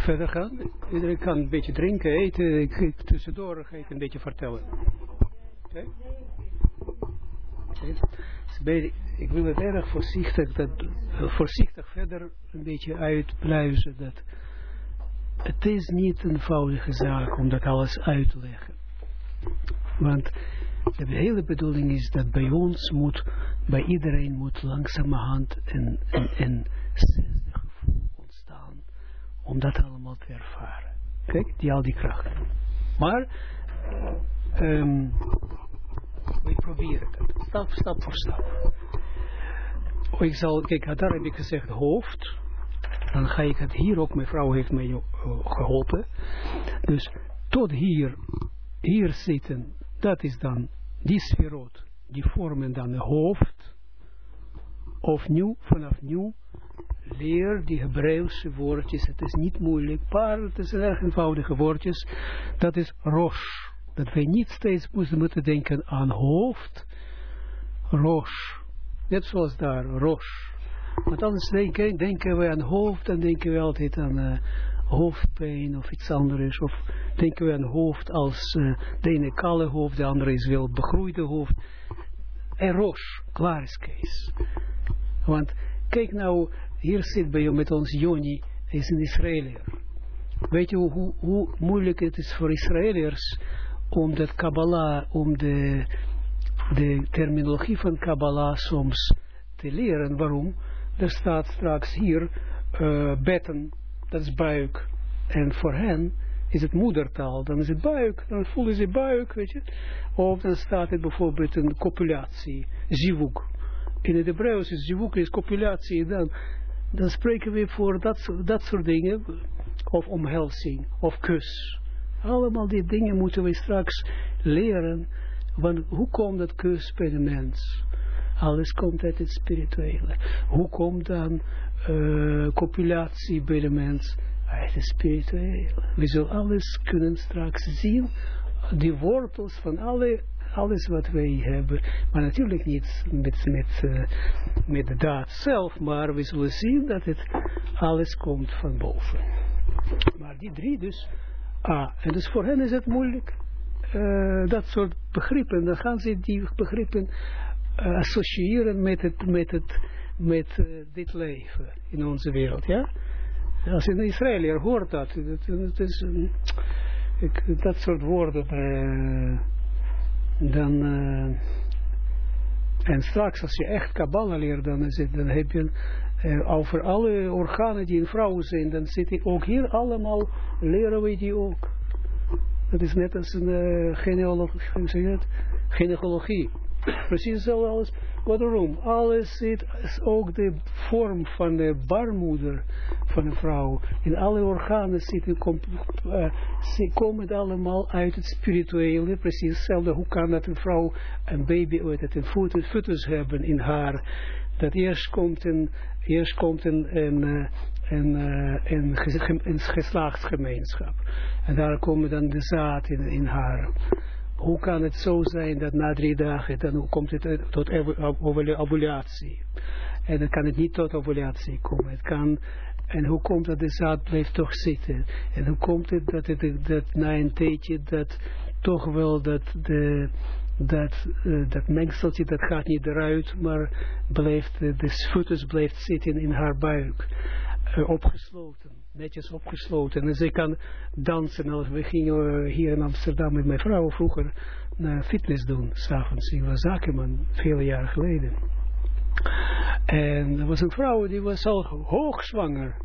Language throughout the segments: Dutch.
verder gaan. Iedereen kan een beetje drinken, eten. Ik, tussendoor ga ik een beetje vertellen. Oké? Okay. Ik wil het erg voorzichtig, dat, voorzichtig verder een beetje uitpluizen. Dat het is niet een eenvoudige zaak om dat alles uit te leggen. Want de hele bedoeling is dat bij ons moet, bij iedereen moet langzamerhand een, een, om dat allemaal te ervaren. Kijk, die al die krachten. Maar um, we proberen het, stap, stap voor stap. Oh, ik zal, kijk, daar heb ik gezegd hoofd. Dan ga ik het hier ook, mijn vrouw heeft mij uh, geholpen. Dus tot hier, hier zitten, dat is dan die sferot, die vormen dan een hoofd. Of nieuw, vanaf nieuw, leer die Hebreeuwse woordjes. Het is niet moeilijk, maar het is erg eenvoudige woordjes. Dat is rosh. Dat wij niet steeds moeten denken aan hoofd. Rosh. Net zoals daar, rosh. Want anders denken, denken we aan hoofd, dan denken we altijd aan uh, hoofdpijn of iets anders. Of denken we aan hoofd als uh, de ene kale hoofd, de andere is wel begroeide hoofd. En roos, klaar is Kees. Want kijk nou, hier zit bij met ons Joni, hij is een Israëliër. Weet je hoe, hoe moeilijk het is voor Israëliërs om dat Kabbalah, om de, de terminologie van Kabbalah soms te leren. Waarom? Er staat straks hier uh, betten, dat is buik. En voor hen is het moedertaal, dan is het buik, dan voelen ze buik, weet je. Of dan staat het bijvoorbeeld een copulatie, zivuk. In het Hebreeuws is zivuk is copulatie, dan, dan spreken we voor dat, dat soort dingen, of omhelzing, of kus. Allemaal die dingen moeten we straks leren, want hoe komt dat kus bij de mens? Alles komt uit het spirituele. Hoe komt dan uh, copulatie bij de mens? Uit het spirituele. We zullen alles kunnen straks zien. Die wortels van alle, alles wat wij hebben. Maar natuurlijk niet met, met, uh, met de daad zelf. Maar we zullen zien dat het alles komt van boven. Maar die drie dus. Ah, en dus voor hen is het moeilijk. Uh, dat soort begrippen. Dan gaan ze die begrippen uh, associëren met, het, met, het, met dit leven in onze wereld, ja? Als een Israëliër hoort dat, dat, is, ik, dat soort woorden, dan, en straks als je echt Kabbalah leert, dan, is dan heb je over alle organen die in vrouwen zijn, dan zit die ook hier allemaal, leren we die ook. Dat is net als een genealogie, Precies zoals waarom? Alles zit, ook de vorm van de baarmoeder van een vrouw. In alle organen zitten, uh, komen allemaal uit het spirituele. Precies hetzelfde. Hoe kan dat een vrouw een baby uit het foetus, foetus hebben in haar? Dat eerst komt een, eerst komt een, een, een, een, een geslachtsgemeenschap. En daar komen dan de zaad in, in haar hoe kan het zo zijn dat na drie dagen, dan komt het tot ovulatie. En dan kan het niet tot ovulatie komen. Het kan, en hoe komt dat de zaad blijft toch zitten? En hoe komt het dat, het, dat na een tijdje dat toch wel dat de, dat, uh, dat mengseltje, dat gaat niet eruit, maar blijft, uh, de foetus blijft zitten in haar buik, opgesloten netjes opgesloten. En zij kan dansen. We gingen hier in Amsterdam met mijn vrouw vroeger naar fitness doen, s'avonds. Ik was zakenman, vele jaren geleden. En er was een vrouw, die was al hoogzwanger.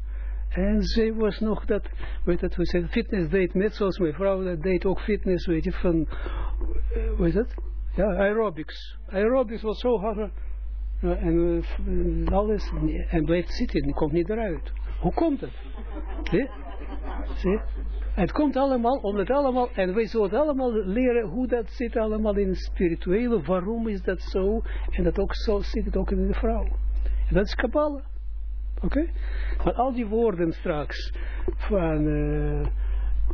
En zij was nog dat, weet dat we zeggen, fitness deed, net zoals mijn vrouw, dat deed ook fitness, weet je, van, uh, hoe is dat? Ja, aerobics. Aerobics was zo hard. en uh, alles, en bleef zitten, en komt niet eruit. Hoe komt het? Zie? Zie? Het komt allemaal, omdat allemaal, en wij zullen allemaal leren hoe dat zit allemaal in het spirituele, waarom is dat zo, en dat ook zo zit het ook in de vrouw. Dat is Kabbalah. Oké? Van al die woorden straks, van, uh,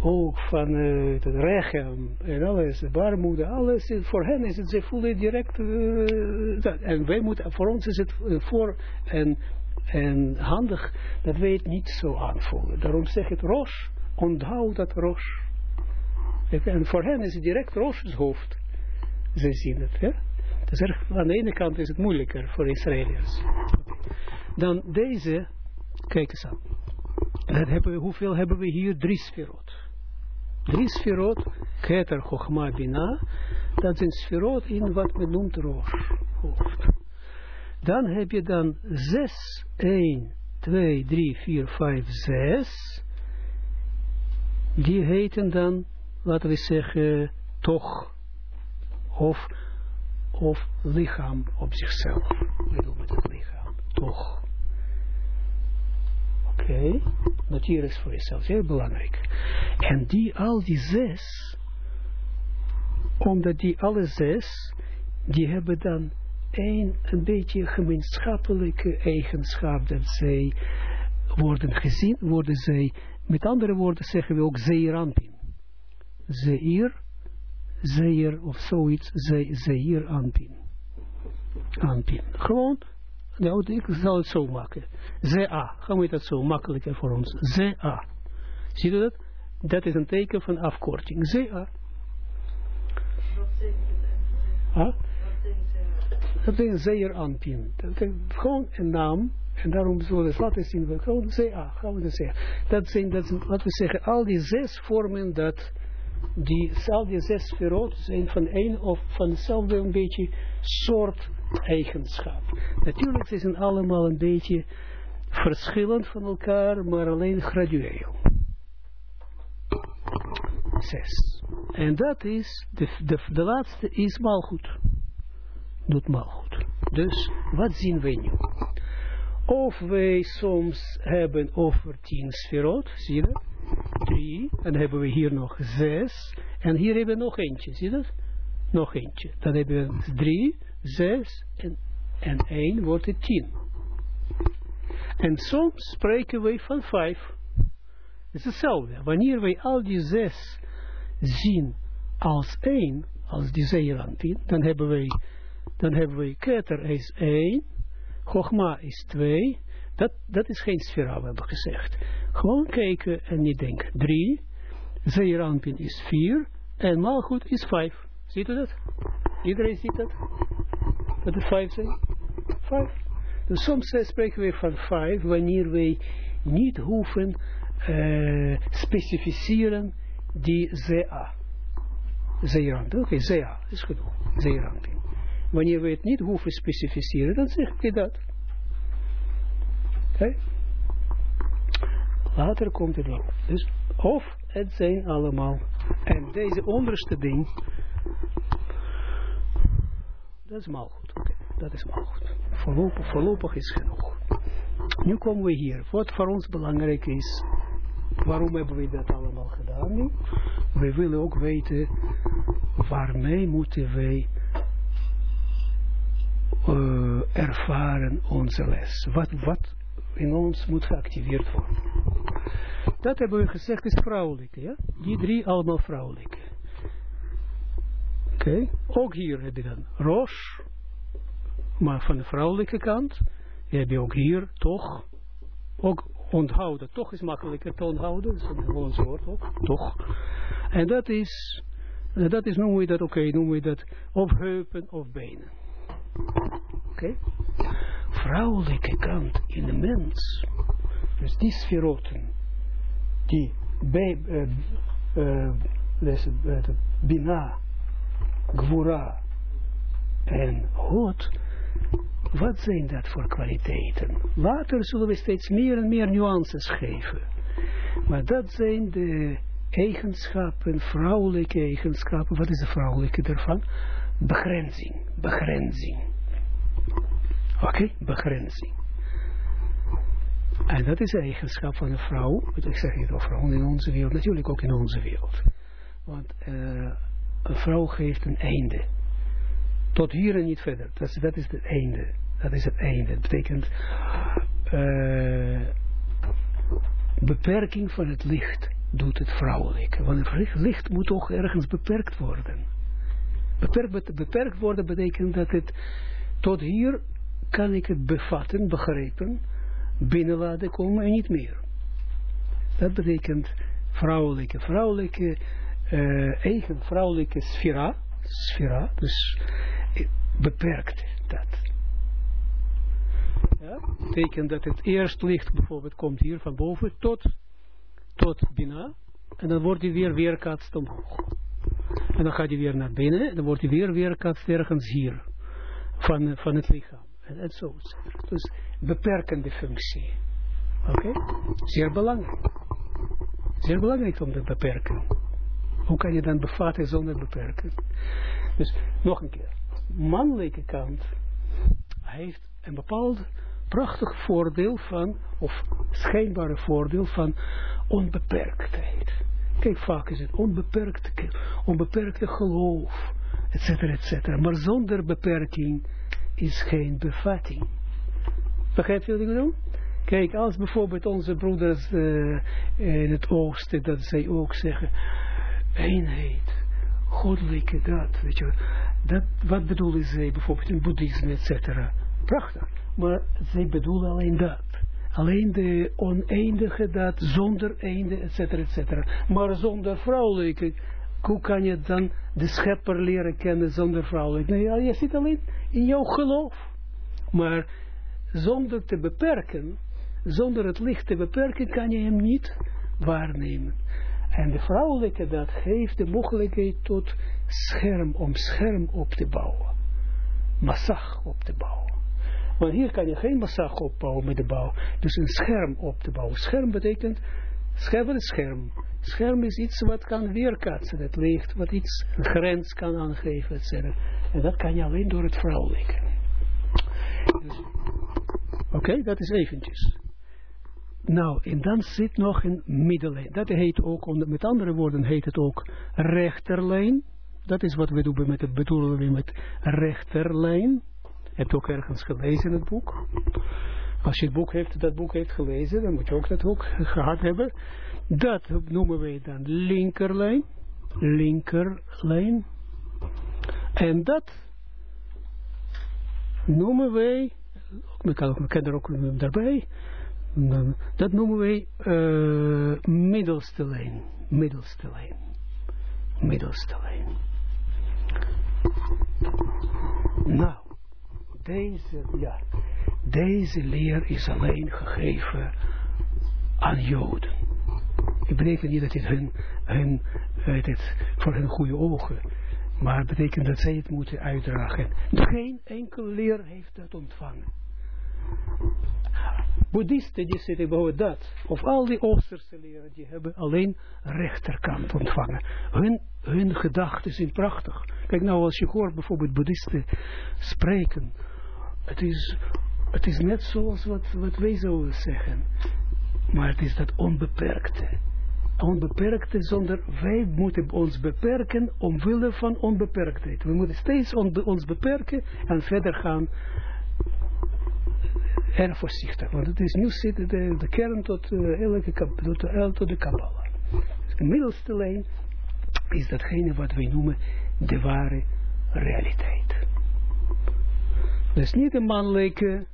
ook van uh, het rechem, en alles, de baarmoeder, alles, voor hen is het, ze voelen direct, uh, en wij moeten, voor ons is het voor, en en handig dat wij het niet zo aanvoelen. Daarom zeg ik Rosh, onthoud dat Rosh. En voor hen is het direct Rosh's hoofd. Ze zien het, ja. Dus er, aan de ene kant is het moeilijker voor Israëliërs. Dan deze, kijk eens aan. Dat hebben we, hoeveel hebben we hier? Drie sferot. Drie sferot, Keter, Chochma, Bina. Dat zijn sferot in wat men noemt Rosh, hoofd. Dan heb je dan zes, 1, 2, 3, 4, 5, 6. Die heten dan, laten we zeggen, toch. Of, of lichaam op zichzelf. We doen met het lichaam. Toch. Oké. Okay. Noteer is voor jezelf. Heel belangrijk. En die, al die zes, omdat die alle zes, die hebben dan een, een beetje gemeenschappelijke eigenschap dat zij worden gezien, worden zij, met andere woorden zeggen we ook zeerampin. Zeer, zeer of zoiets, ze, zeer anpin. Anpin. Gewoon, nou, ik zal het zo maken. Ze-a, gaan we dat zo makkelijker voor ons. Ze-a. Zie je dat? Dat is een teken van afkorting. Ze-a. Wat betekent het? Dat is een zeer aanpien. Dat is gewoon een naam. En daarom zullen we het laten zien. Gewoon CA, gaan we zeggen. Dat zijn, dat zijn, laten we zeggen, al die zes vormen dat, die, al die zes verrood zijn van één of van hetzelfde een beetje soort eigenschap. Natuurlijk zijn ze allemaal een beetje verschillend van elkaar, maar alleen gradueel. Zes. En dat is, de, de, laatste is goed doet goed. Dus, wat zien we nu? Of wij soms hebben over tien sferot, zie je dat? Drie, en dan hebben we hier nog zes, en hier hebben we nog eentje, zie je dat? Nog eentje. Dan hebben we drie, zes, en, en één wordt het tien. En soms spreken we van vijf. Het is hetzelfde. Wanneer wij al die zes zien als één, als die zeerantin, dan hebben wij dan hebben we Keter is 1, Chogma is 2, dat, dat is geen sfera, we hebben gezegd. Gewoon kijken en niet denken. 3, Zeeranpin is 4 en Malchut is 5. Ziet u dat? Iedereen ziet dat? Dat het 5 zijn? 5. Dus soms spreken we van 5 wanneer wij niet hoeven uh, specificeren die ZA. Zeeranpin, oké, okay, ZA is genoeg. Zeeranpin. Wanneer we het niet hoeven specificeren, dan zeg ik dat. Later komt het wel. Dus of het zijn allemaal. En deze onderste ding, dat is maar goed. Dat is maar goed. Voorlopig, voorlopig is genoeg. Nu komen we hier. Wat voor ons belangrijk is, waarom hebben we dat allemaal gedaan? We willen ook weten, waarmee moeten wij uh, ervaren onze les. Wat, wat in ons moet geactiveerd worden. Dat hebben we gezegd is vrouwelijke, ja? Die drie allemaal vrouwelijke. Oké, ook hier heb je dan Rosh, maar van de vrouwelijke kant heb je ook hier toch, ook onthouden, toch is makkelijker te onthouden, dat is een gewoon woord toch. En dat is, dat is noemen we dat, oké, okay, noemen we dat of heupen of benen. Oké? Vrouwelijke kant in de mens. Dus die sferoten, die bij, uh, Bina, Gwura en Hot, wat zijn dat voor kwaliteiten? Later zullen we steeds meer en meer nuances geven. Maar dat zijn de eigenschappen, vrouwelijke eigenschappen. Wat is de vrouwelijke daarvan? Begrenzing, begrenzing. Oké, begrenzing. En dat is de eigenschap van een vrouw, ik zeg niet over vrouwen in onze wereld, natuurlijk ook in onze wereld. Want uh, een vrouw geeft een einde. Tot hier en niet verder. Dat is, dat is het einde. Dat is het einde. Dat betekent uh, beperking van het licht doet het vrouwelijke. Want het licht moet toch ergens beperkt worden. Beperkt, worden betekent dat het tot hier kan ik het bevatten, begrijpen, binnen laten komen en niet meer. Dat betekent vrouwelijke, vrouwelijke, uh, eigen vrouwelijke sfera, sfera, dus eh, beperkt dat. Ja, betekent dat het eerst licht bijvoorbeeld komt hier van boven tot, tot binnen en dan wordt hij weer weerkaatst omhoog. En dan gaat hij weer naar binnen en dan wordt hij weer weerkaatst ergens hier van, van het lichaam. En, en zo. Dus beperkende functie. Oké? Zeer belangrijk. Zeer belangrijk om te beperken. Hoe kan je dan bevatten zonder beperken? Dus nog een keer. Mannelijke kant heeft een bepaald prachtig voordeel van, of schijnbare voordeel van onbeperktheid. Kijk, vaak is het onbeperkte, onbeperkte geloof, etcetera, etcetera. Maar zonder beperking is geen bevatting. Begrijp je wat ik bedoel? Kijk, als bijvoorbeeld onze broeders uh, in het oosten, dat zij ook zeggen, eenheid, goddelijke dat, weet je, dat, wat bedoelen zij bijvoorbeeld in boeddhisme, et cetera. Prachtig, maar zij bedoelen alleen dat. Alleen de oneindige dat, zonder einde, et cetera, et cetera. Maar zonder vrouwelijke, hoe kan je dan de schepper leren kennen zonder vrouwelijke? Nee, je zit alleen in jouw geloof. Maar zonder te beperken, zonder het licht te beperken, kan je hem niet waarnemen. En de vrouwelijke dat geeft de mogelijkheid tot scherm, om scherm op te bouwen. Massag op te bouwen. Want hier kan je geen massag opbouwen met de bouw. Dus een scherm op te bouwen. Scherm betekent, scherm is scherm. Scherm is iets wat kan weerkaatsen, het licht, wat iets, een grens kan aangeven, etc. En dat kan je alleen door het vrouwelijke. Dus, Oké, dat is eventjes. Nou, en dan zit nog een middellijn. Dat heet ook, met andere woorden heet het ook rechterlijn. Dat is wat we doen met het bedoelen we met rechterlijn. Heb je ook ergens gelezen in het boek? Als je het boek heeft, dat boek heeft gelezen, dan moet je ook dat boek gehad hebben. Dat noemen wij dan linkerlijn. Linkerlijn. En dat noemen wij, we kennen er ook daarbij, dat noemen wij uh, middelste lijn. Middelste lijn. Middelste lijn. Nou, deze, ja, deze leer is alleen gegeven aan Joden. Ik betekent niet dat het hun het, voor hun goede ogen, maar het betekent dat zij het moeten uitdragen. Geen enkel leer heeft dat ontvangen. Boeddhisten die zitten boven dat, of al die Oosterse leren, die hebben alleen rechterkant ontvangen. Hun, hun gedachten zijn prachtig. Kijk nou, als je hoort bijvoorbeeld Boeddhisten spreken, het is, het is net zoals wat, wat wij zouden zeggen. Maar het is dat onbeperkte. Onbeperkte zonder, wij moeten ons beperken omwille van onbeperktheid. We moeten steeds ons beperken en verder gaan erg voorzichtig. Want het is nu zit de, de kern tot, uh, elke, tot, uh, tot de Kabbalah. Dus de middelste lijn is datgene wat wij noemen de ware realiteit. Dus niet de mannelijke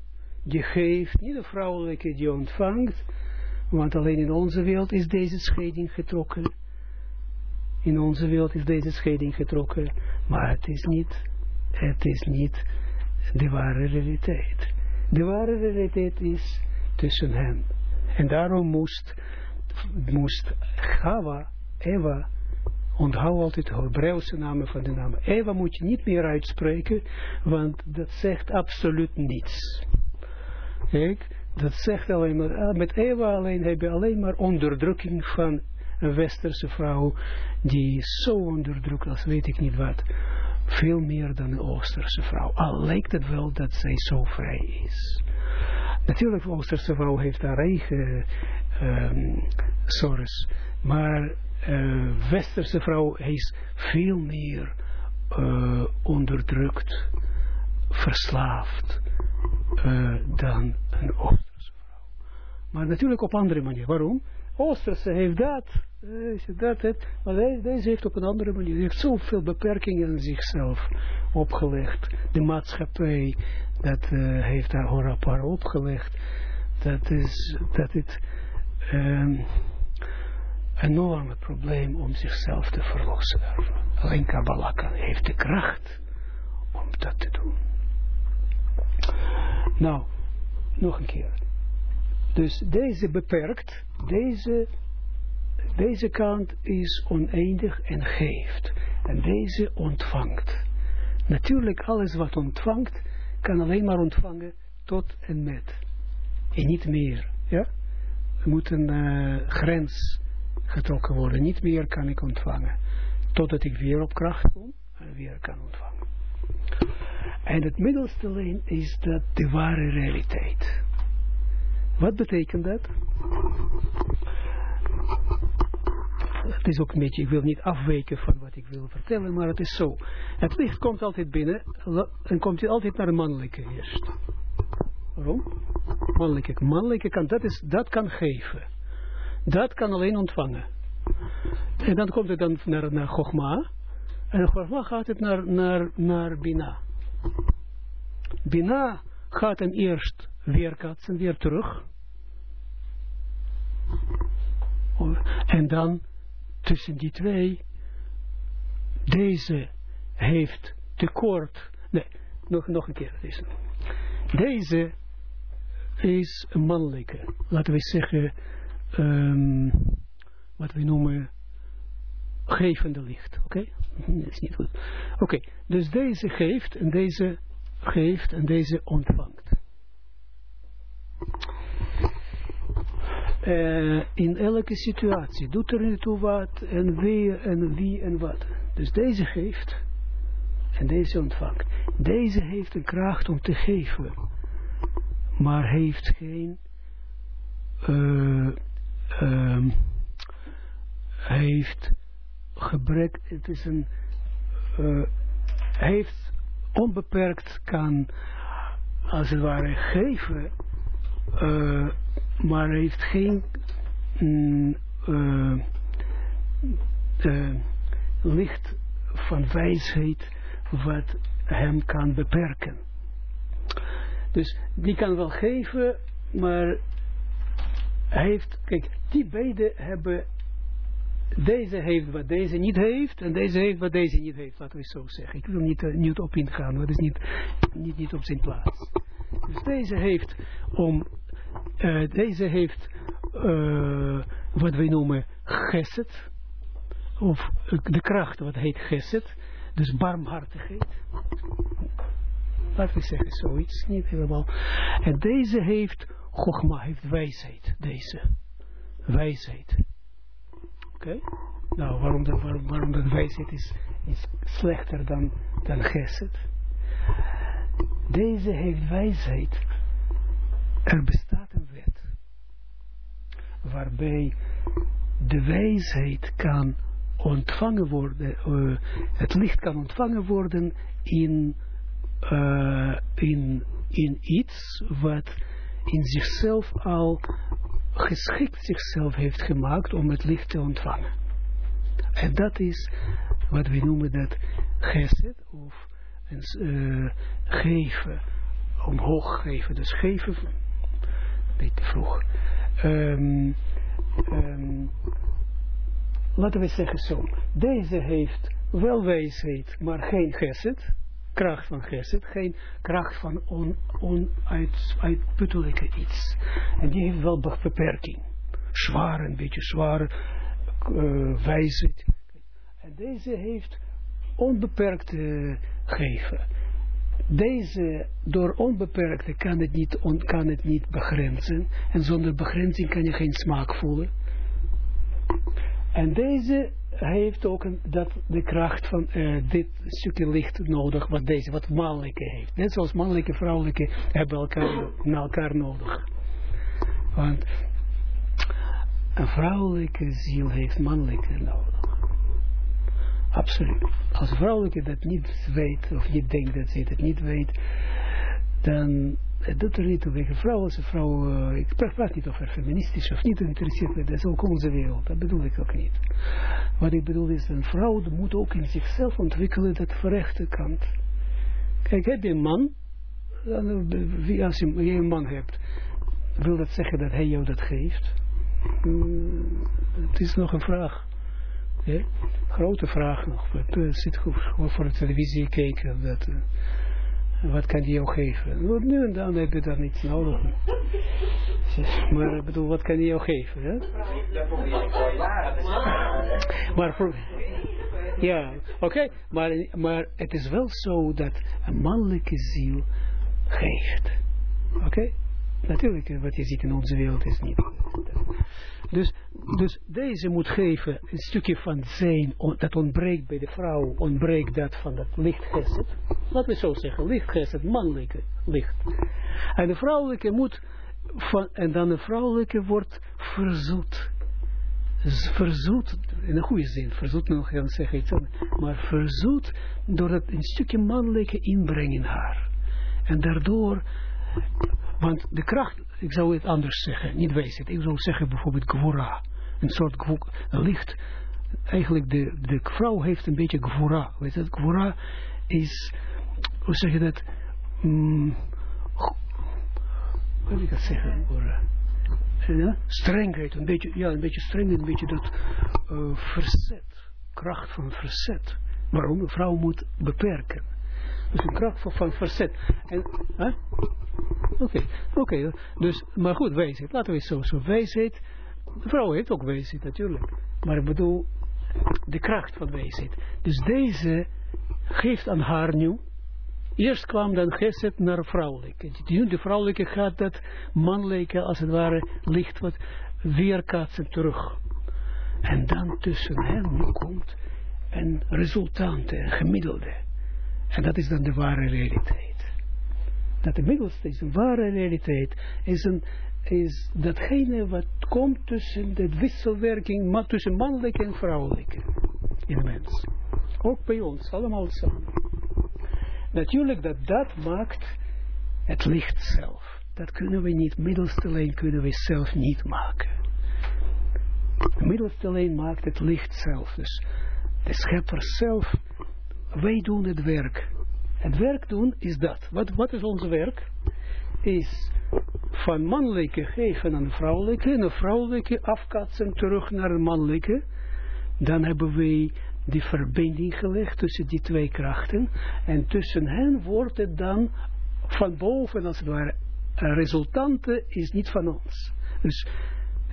die geeft, niet de vrouwelijke die ontvangt, want alleen in onze wereld is deze scheiding getrokken. In onze wereld is deze scheiding getrokken, maar het is niet, het is niet de ware realiteit. De ware realiteit is tussen hen. En daarom moest, moest Gava, Eva, onthoud altijd de Hebreeuwse namen van de naam. Eva moet je niet meer uitspreken, want dat zegt absoluut niets. Kijk, dat zegt alleen maar, ah, met Eva alleen heb je alleen maar onderdrukking van een westerse vrouw, die zo onderdrukt als weet ik niet wat veel meer dan een Oosterse vrouw. Al lijkt het wel dat zij zo vrij is. Natuurlijk, de Oosterse vrouw heeft haar eigen um, sores, maar uh, Westerse vrouw is veel meer uh, onderdrukt, verslaafd uh, dan een Oosterse vrouw. Maar natuurlijk op andere manier. Waarom? Oosterse heeft dat, dat, het, maar deze heeft op een andere manier, hij heeft zoveel beperkingen aan zichzelf opgelegd. De maatschappij, dat heeft haar op haar opgelegd. dat is, dat het um, enorme probleem om zichzelf te verlossen daarvan. Alleen Kabbalah heeft de kracht om dat te doen. Nou, nog een keer. Dus deze beperkt, deze, deze kant is oneindig en geeft. En deze ontvangt. Natuurlijk, alles wat ontvangt, kan alleen maar ontvangen tot en met. En niet meer. Ja? Er moet een uh, grens getrokken worden. Niet meer kan ik ontvangen. Totdat ik weer op kracht kom en weer kan ontvangen. En het middelste lijn is dat de ware realiteit. Wat betekent dat? Het is ook een beetje, ik wil niet afweken van wat ik wil vertellen, maar het is zo. Het licht komt altijd binnen en komt altijd naar de mannelijke eerst. Waarom? Mannelijke. Mannelijke kan, dat, is, dat kan geven. Dat kan alleen ontvangen. En dan komt het dan naar, naar Chogma. En Chogma gaat het naar, naar, naar Bina. Bina gaat hem eerst weerkatsen, weer terug. En dan tussen die twee, deze heeft tekort, nee, nog, nog een keer. Deze, deze is mannelijke, laten we zeggen, um, wat we noemen gevende licht. Oké? Dat is niet goed. Oké, dus deze geeft en deze geeft en deze ontvangt. Uh, in elke situatie doet er niet toe wat en wie en wie en wat. Dus deze geeft en deze ontvangt. Deze heeft een kracht om te geven, maar heeft geen uh, um, heeft gebrek, het is een, uh, heeft onbeperkt kan, als het ware, geven, uh, maar heeft geen mm, uh, licht van wijsheid wat hem kan beperken. Dus die kan wel geven, maar heeft, kijk, die beide hebben, deze heeft wat deze niet heeft, en deze heeft wat deze niet heeft, laten we zo zeggen. Ik wil niet, uh, niet op ingaan, dat is niet, niet, niet op zijn plaats. Dus deze heeft om, uh, deze heeft uh, wat wij noemen geset, of de kracht wat heet geset, dus barmhartigheid. Laten we zeggen zoiets, niet helemaal. En deze heeft Chogma heeft wijsheid, deze. Wijsheid. Oké? Nou, waarom, dat, waarom, dat wijsheid is, is slechter dan, dan? Deze heeft wijsheid. Er bestaat een wet. Waarbij de wijsheid kan ontvangen worden, uh, het licht kan ontvangen worden in, uh, in, in iets wat in zichzelf al geschikt zichzelf heeft gemaakt om het licht te ontvangen. En dat is wat we noemen dat geset of uh, geven, omhoog geven. Dus geven, een beetje vroeg. Um, um, laten we zeggen zo, deze heeft wel wijsheid, maar geen geset kracht van geset, geen kracht van on, onuitputtelijke iets. En die heeft wel beperking. Zwaar, een beetje zwaar, uh. En deze heeft onbeperkte geven. Deze, door onbeperkte kan het, niet, on, kan het niet begrenzen. En zonder begrenzing kan je geen smaak voelen. En deze hij heeft ook dat, de kracht van uh, dit stukje licht nodig, wat deze, wat mannelijke heeft. Net zoals mannelijke, vrouwelijke hebben elkaar, naar elkaar nodig. Want een vrouwelijke ziel heeft mannelijke nodig. Absoluut. Als vrouwelijke dat niet weet, of je denkt dat ze het niet weet, dan het doet er niet toe. Vrouw als een vrouw, uh, ik praat niet over feministisch of niet, interesseert me, dat is ook onze wereld, dat bedoel ik ook niet. Wat ik bedoel is, een vrouw moet ook in zichzelf ontwikkelen dat verrechte kant. Kijk, heb je een man, dan, als je een man hebt, Wil dat zeggen dat hij jou dat geeft? Mm, het is nog een vraag. Grote vraag nog. Uh, zit gewoon voor de televisie kijken. Dat, wat kan die jou geven? Nu en dan heb je daar niets nodig. Maar ik bedoel, wat kan die jou geven? Ja? Maar voor, ja, oké, okay, maar, maar het is wel zo dat een mannelijke ziel geeft. Oké? Natuurlijk, wat je ziet in onze wereld is niet. Dus, dus deze moet geven een stukje van zijn, dat ontbreekt bij de vrouw, ontbreekt dat van dat lichtgeset. Laten we zo zeggen, lichtgeset, mannelijke licht. En de vrouwelijke moet, van, en dan de vrouwelijke wordt verzoet. Verzoet, in een goede zin, verzoet nog gaan zeggen maar verzoet doordat een stukje mannelijke inbrengen in haar. En daardoor want de kracht, ik zou het anders zeggen, niet wijsheid. Ik zou zeggen bijvoorbeeld gwora. Een soort licht. Eigenlijk de, de vrouw heeft een beetje gwora. Weet je, gwora is, hoe zeg je dat? Mm, hoe moet ik dat zeggen? Ja? Strengheid, een beetje, ja, een beetje strengheid, een beetje dat uh, verzet. Kracht van verzet. Waarom? Een vrouw moet beperken. Dus een kracht van, verzet. Hè? Oké, oké. Dus, maar goed, wijsheid. Laten we het zo, zo wijsheid. De vrouw heeft ook wijsheid natuurlijk. Maar ik bedoel, de kracht van wijsheid. Dus deze geeft aan haar nu. Eerst kwam dan geset naar vrouwelijke. De vrouwelijke gaat dat mannelijke, als het ware, licht wat weerkaatsen terug. En dan tussen hen komt een resultante, een gemiddelde. En dat is dan de ware realiteit. Dat de middelste is een ware realiteit, is, een, is datgene wat komt tussen de wisselwerking tussen mannelijke en vrouwelijke in de mens. Ook bij ons, allemaal samen. Natuurlijk dat dat maakt het licht zelf. Dat kunnen we niet, middelste lijn kunnen we zelf niet maken. De middelste lijn maakt het licht zelf. Dus de schepper zelf wij doen het werk. Het werk doen is dat. Wat, wat is ons werk? Is van mannelijke geven aan vrouwelijke, en vrouwelijke afkatsen terug naar de mannelijke. Dan hebben wij die verbinding gelegd tussen die twee krachten. En tussen hen wordt het dan van boven, als het ware, een resultante is niet van ons. Dus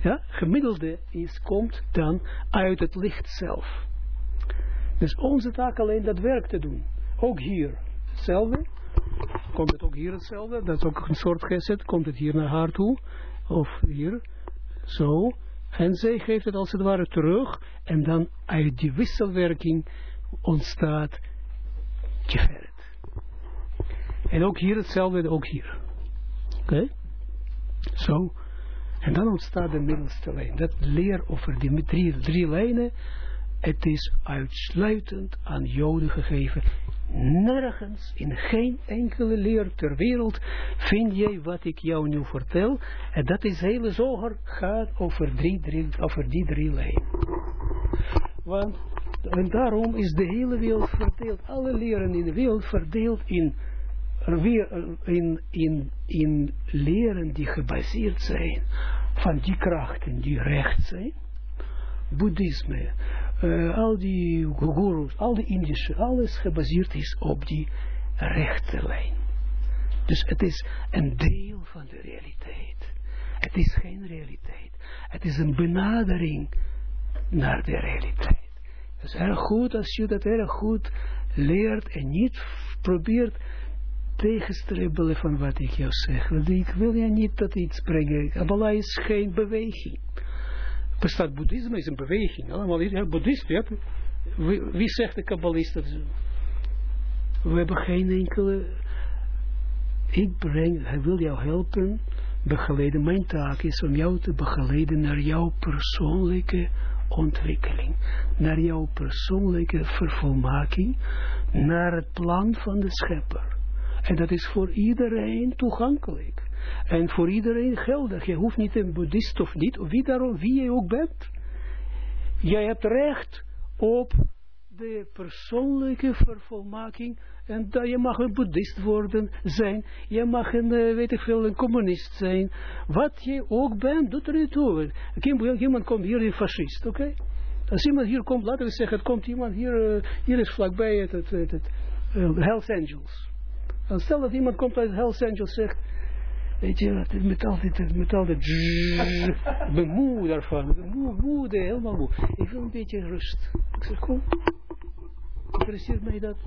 ja, gemiddelde is, komt dan uit het licht zelf. Dus onze taak alleen dat werk te doen. Ook hier. Hetzelfde. Komt het ook hier hetzelfde. Dat is ook een soort gezet. Komt het hier naar haar toe. Of hier. Zo. En zij geeft het als het ware terug. En dan uit die wisselwerking ontstaat Jeferet. En ook hier hetzelfde. Ook hier. Oké. Zo. En dan ontstaat de middelste lijn. Dat leer over die drie, drie lijnen het is uitsluitend aan Joden gegeven. Nergens, in geen enkele leer ter wereld, vind jij wat ik jou nu vertel. En dat is hele zoger gaat over, die drie lijnen. Want, en daarom is de hele wereld verdeeld. Alle leren in de wereld verdeeld in, in, in, in leren die gebaseerd zijn van die krachten die recht zijn. Boeddhisme, uh, al die gurus, al die Indische, alles gebaseerd is op die rechte lijn. Dus het is een deel van de realiteit. Het is geen realiteit. Het is een benadering naar de realiteit. Het is erg goed als je dat erg goed leert en niet probeert tegenstribbelen van wat ik jou zeg. Want ik wil je niet dat iets brengen. Kabbalah is geen beweging bestaat boeddhisme, is een beweging. Allemaal ja, boeddhisten. Wie, wie, zegt de kabbalist? We hebben geen enkele... Ik breng, hij wil jou helpen, begeleiden. Mijn taak is om jou te begeleiden naar jouw persoonlijke ontwikkeling. Naar jouw persoonlijke vervolmaking. Naar het plan van de schepper. En dat is voor iedereen toegankelijk. En voor iedereen geldig. Je hoeft niet een boeddhist of niet, of wie, daarom, wie je ook bent. Jij hebt recht op de persoonlijke vervolmaking. En dat je mag een boeddhist worden, zijn. Je mag een, uh, weet ik veel, een communist zijn. Wat je ook bent, doet er niet toe. Iemand komt hier een fascist, oké? Okay? Als iemand hier komt, laten we zeggen, het komt iemand hier, uh, hier is vlakbij het, het, het, het uh, Hells Angels. Dan stel dat iemand komt uit Hells Angels zegt, weet je wat, met altijd, met altijd, ik ben moe daarvan, moe, moe, helemaal moe. Ik wil een beetje rust. Ik zeg, kom, interesseert mij dat.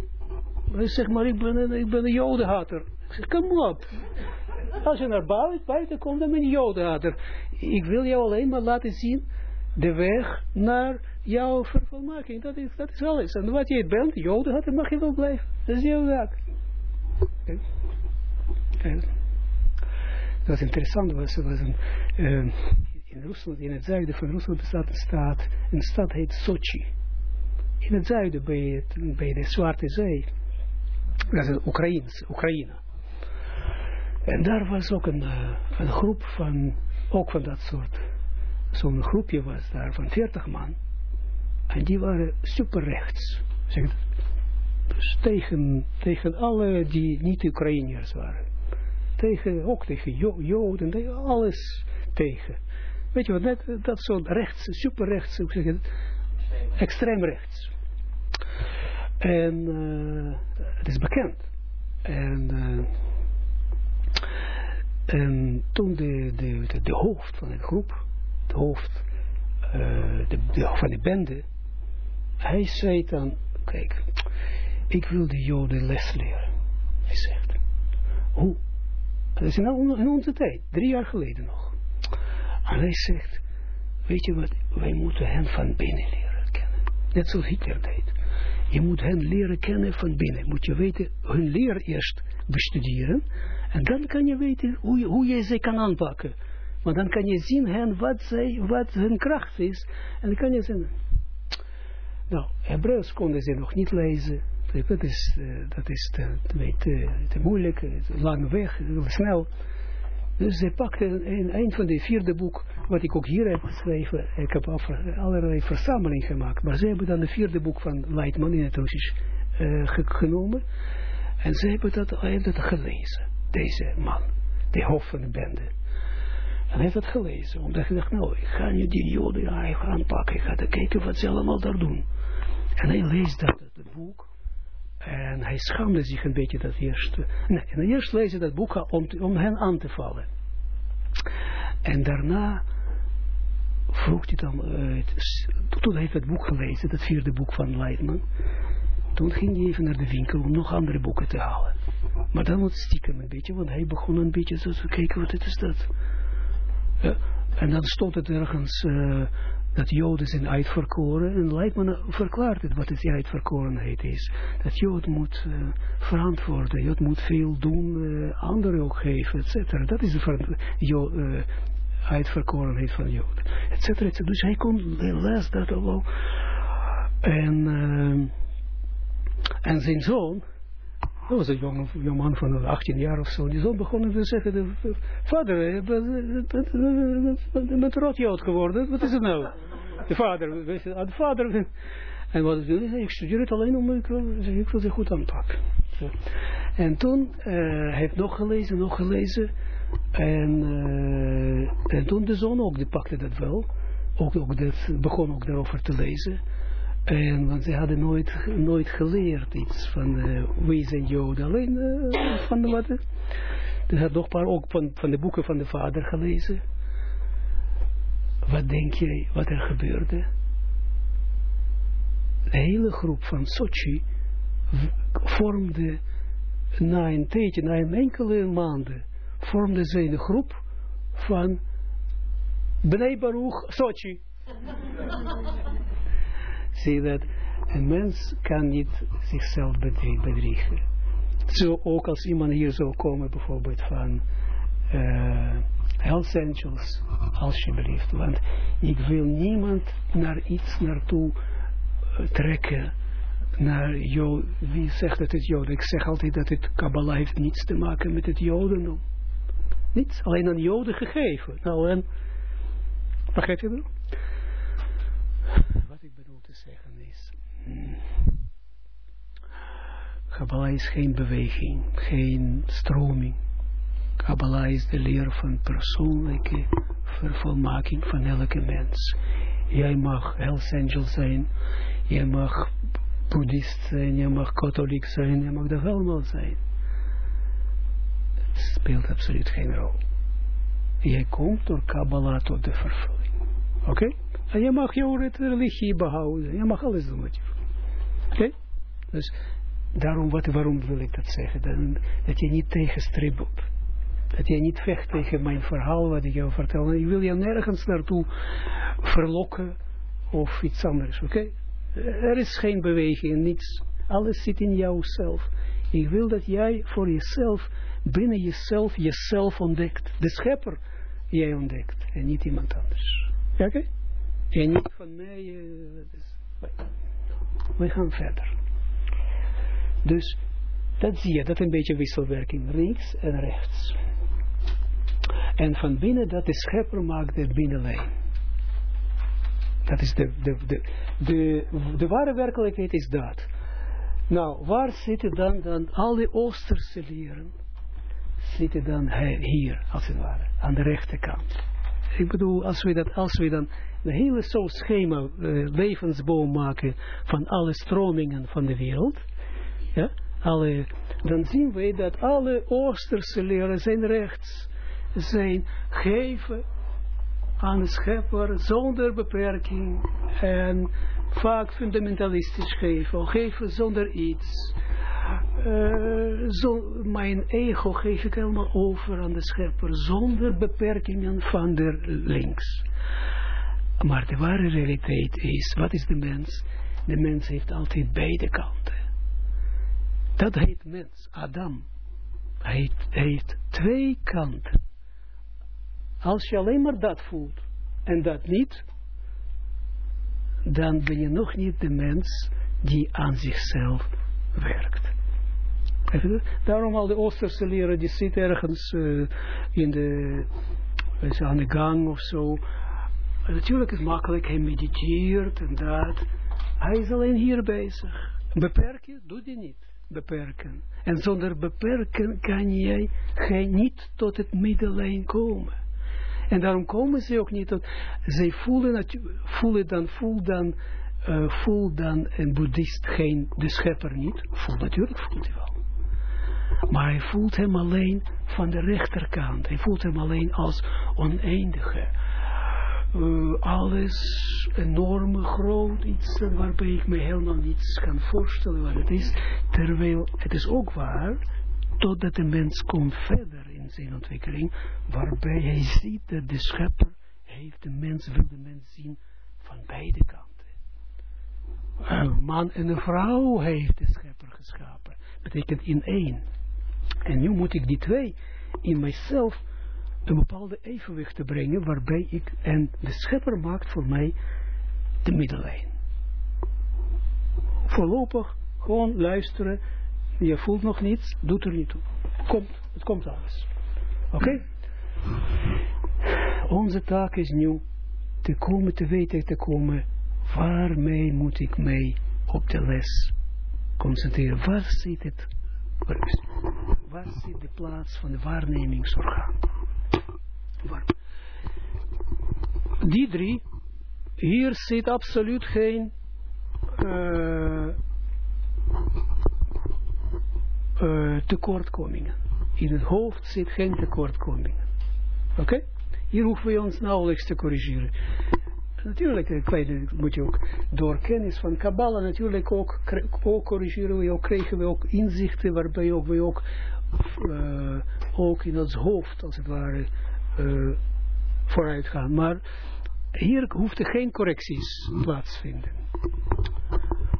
Hij zegt, maar ik ben een, ik ben een jodenhater. Ik zeg, kom op. Als je naar buiten, buiten komt, dan ben je jodenhater. Ik wil jou alleen maar laten zien, de weg naar jouw vervolmaking. Dat is, dat is alles. En wat je bent, jodenhater, mag je wel blijven. Dat is jouw zaak. Okay. Dat was interessant, was, was een, uh, in Rusland, in het zuiden van Rusland bestaat een stad, een stad heet Sochi. In het zuiden, bij, de Zwarte Zee, dat is Oekraïns, Oekraïne. En daar was ook een, uh, een groep van, ook van dat soort, zo'n groepje was daar van 40 man. En die waren super rechts. Zeg, dus tegen, tegen alle die niet Oekraïners waren tegen, ook tegen Joden, tegen alles tegen. Weet je wat, net, dat soort rechts, superrechts, hoe zeg je extreem rechts. En uh, het is bekend. En, uh, en toen de, de, de, de, hoofd van de groep, de hoofd uh, de, de, van de bende, hij zei dan, kijk, ik wil de Joden les leren. Hij zegt, hoe? Dat is in, in onze tijd, drie jaar geleden nog. En hij zegt, weet je wat, wij moeten hen van binnen leren kennen. Net zoals Hitler deed. Je moet hen leren kennen van binnen. Moet je weten, hun leer eerst bestuderen. En dan kan je weten hoe je, hoe ze kan aanpakken. Maar dan kan je zien hen wat, zij, wat hun kracht is. En dan kan je zien. Nou, Hebreeuws konden ze nog niet lezen. Dat is, uh, dat is te, moeilijk, te lang weg, heel snel. Dus zij pakte in een van de vierde boek, wat ik ook hier heb geschreven, ik heb allerlei verzameling gemaakt, maar ze hebben dan de vierde boek van Leitman in het Russisch genomen. En ze hebben dat, heeft dat gelezen, deze man, de hoofd van de bende. En hij heeft dat gelezen, omdat hij dacht, nou, ik ga nu die joden aanpakken, ik ga kijken wat ze allemaal daar doen. En hij leest dat, het boek, en hij schaamde zich een beetje dat eerste. Nee, en eerst lezen dat boek om, om hen aan te vallen. En daarna vroeg hij dan, uh, toen heeft het boek gelezen, dat vierde boek van Leidman. Toen ging hij even naar de winkel om nog andere boeken te halen. Maar dan was stiekem een beetje, want hij begon een beetje zo te kijken, wat is dat? Ja, en dan stond het ergens, uh, dat Joden zijn uitverkoren. En Leitman verklaart het wat het uitverkorenheid is. Dat Jood moet uh, verantwoorden. Jood moet veel doen, uh, anderen ook geven, etc. Dat is de uh, uitverkorenheid van Joden. Et cetera, et Dus hij kon les dat al. En, en zijn zoon, dat was een jong, jong man van 18 jaar of zo. Die zoon begon te zeggen, de, vader, ben met rotjood geworden. Wat is het nou? De vader, weet je, de vader. En wat ik ik studeer het alleen om, ik wil, ik wil ze goed aanpakken. Zo. En toen, uh, hij heeft nog gelezen, nog gelezen. En, uh, en toen de zoon ook, die pakte dat wel. Ook, ook dat, begon ook daarover te lezen. En, want ze hadden nooit, nooit geleerd iets van uh, zijn Joden. Alleen uh, van de wat. Ze had nog paar ook van, de boeken van de vader gelezen. Wat denk jij wat er gebeurde? De hele groep van Sochi vormde na een tijdje, na een enkele maanden, vormde ze een groep van Bnei Baruch Sochi. Zie dat? Een mens kan niet zichzelf bedriegen. Zo ook als iemand hier zou komen, bijvoorbeeld van uh, Hells Angels, alsjeblieft. Want ik wil niemand naar iets naartoe uh, trekken. Naar Jood, wie zegt dat het Joden? Ik zeg altijd dat het Kabbalah heeft niets te maken met het Jodendom. Niets, alleen aan Joden gegeven. Nou en, begrijp je dat? wat ik bedoel te zeggen is, hmm, Kabbalah is geen beweging, geen stroming. Kabbalah is de leer van persoonlijke vervolmaking van elke mens. Jij mag Hells Angel zijn, jij mag boeddhist zijn, jij mag katholiek zijn, jij mag dat allemaal zijn. Het speelt absoluut geen rol. Jij komt door Kabbalah tot de vervulling. Oké? En je mag jouw religie behouden. Je mag alles doen wat je. Oké? Dus daarom, wat, waarom wil ik dat zeggen? Dat, dat je niet tegenstribbelt. Dat je niet vecht tegen mijn verhaal wat ik jou vertel. Ik wil je nergens naartoe verlokken of iets anders. Oké? Er is geen beweging, niets. Alles zit in jouzelf. Ik wil dat jij voor jezelf, binnen jezelf, jezelf ontdekt. De schepper jij ontdekt. En niet iemand anders. Oké? En niet van mij. Uh, dus, we gaan verder. Dus dat zie je, dat een beetje wisselwerking. Links en rechts. En van binnen dat de schepper maakt de binnenlijn. Dat is de, de, de, de, de ware werkelijkheid is dat. Nou, waar zitten dan, dan al die Oosterse leren? Zitten dan hier, als het ware, aan de rechterkant. Ik bedoel, als we, dat, als we dan een hele zo schema, uh, levensboom maken van alle stromingen van de wereld, ja, alle, dan zien we dat alle Oosterse leren zijn rechts zijn geven aan de schepper zonder beperking en vaak fundamentalistisch geven, geven zonder iets. Uh, zo, mijn ego geef ik helemaal over aan de schepper, zonder beperkingen van de links. Maar de ware realiteit is, wat is de mens? De mens heeft altijd beide kanten. Dat heet mens, Adam. Hij heeft twee kanten. Als je alleen maar dat voelt en dat niet, dan ben je nog niet de mens die aan zichzelf werkt. Daarom al de Oosterse leren, die zit ergens uh, in de, uh, aan de gang of zo. Natuurlijk is het makkelijk, hij mediteert en dat. Hij is alleen hier bezig. Beperken doet hij niet. Beperken. En zonder beperken kan jij geen, niet tot het middellijn komen. En daarom komen ze ook niet tot, zij voelen, voelen dan, voel dan, uh, voel dan een boeddhist geen, de schepper niet. Voelt natuurlijk, voelt hij wel. Maar hij voelt hem alleen van de rechterkant. Hij voelt hem alleen als oneindige. Uh, alles enorme groot, iets waarbij ik me helemaal niets kan voorstellen wat het is. Terwijl het is ook waar, totdat de mens komt verder in zijn ontwikkeling, waarbij hij ziet dat de schepper heeft de mens, wil de mens zien van beide kanten. Een man en een vrouw heeft de schepper geschapen. Betekent in één. En nu moet ik die twee in mijzelf een bepaalde evenwicht te brengen, waarbij ik, en de schepper maakt voor mij de middellijn. Voorlopig gewoon luisteren, je voelt nog niets, doet er niet toe. Komt, het komt alles. Oké? Onze taak is nu te komen, te weten te komen, waarmee moet ik mee op de les concentreren. Waar zit het? Waar zit de plaats van de waarnemingsorgaan? Waar? Die drie, hier zit absoluut geen uh, uh, tekortkomingen. In het hoofd zit geen tekortkomingen. Oké? Hier hoeven we ons nauwelijks te corrigeren. Natuurlijk, moet je ook door kennis van Kabbalah natuurlijk ook, ook corrigeren we ook, krijgen we ook inzichten waarbij ook, we ook, uh, ook in ons hoofd, als het ware, uh, vooruit gaan. Maar hier hoeft er geen correcties plaatsvinden.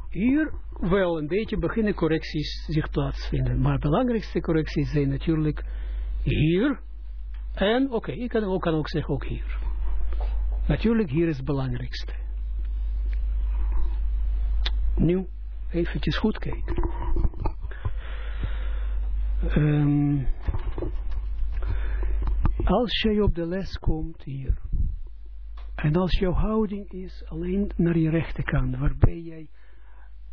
Hier wel een beetje beginnen correcties zich plaatsvinden. Maar de belangrijkste correcties zijn natuurlijk hier. En oké, ik kan ook, kan ook zeggen ook hier. Natuurlijk hier is het belangrijkste. Nu eventjes goed kijken. Um, als jij op de les komt hier, En als jouw houding is alleen naar je rechterkant, waarbij jij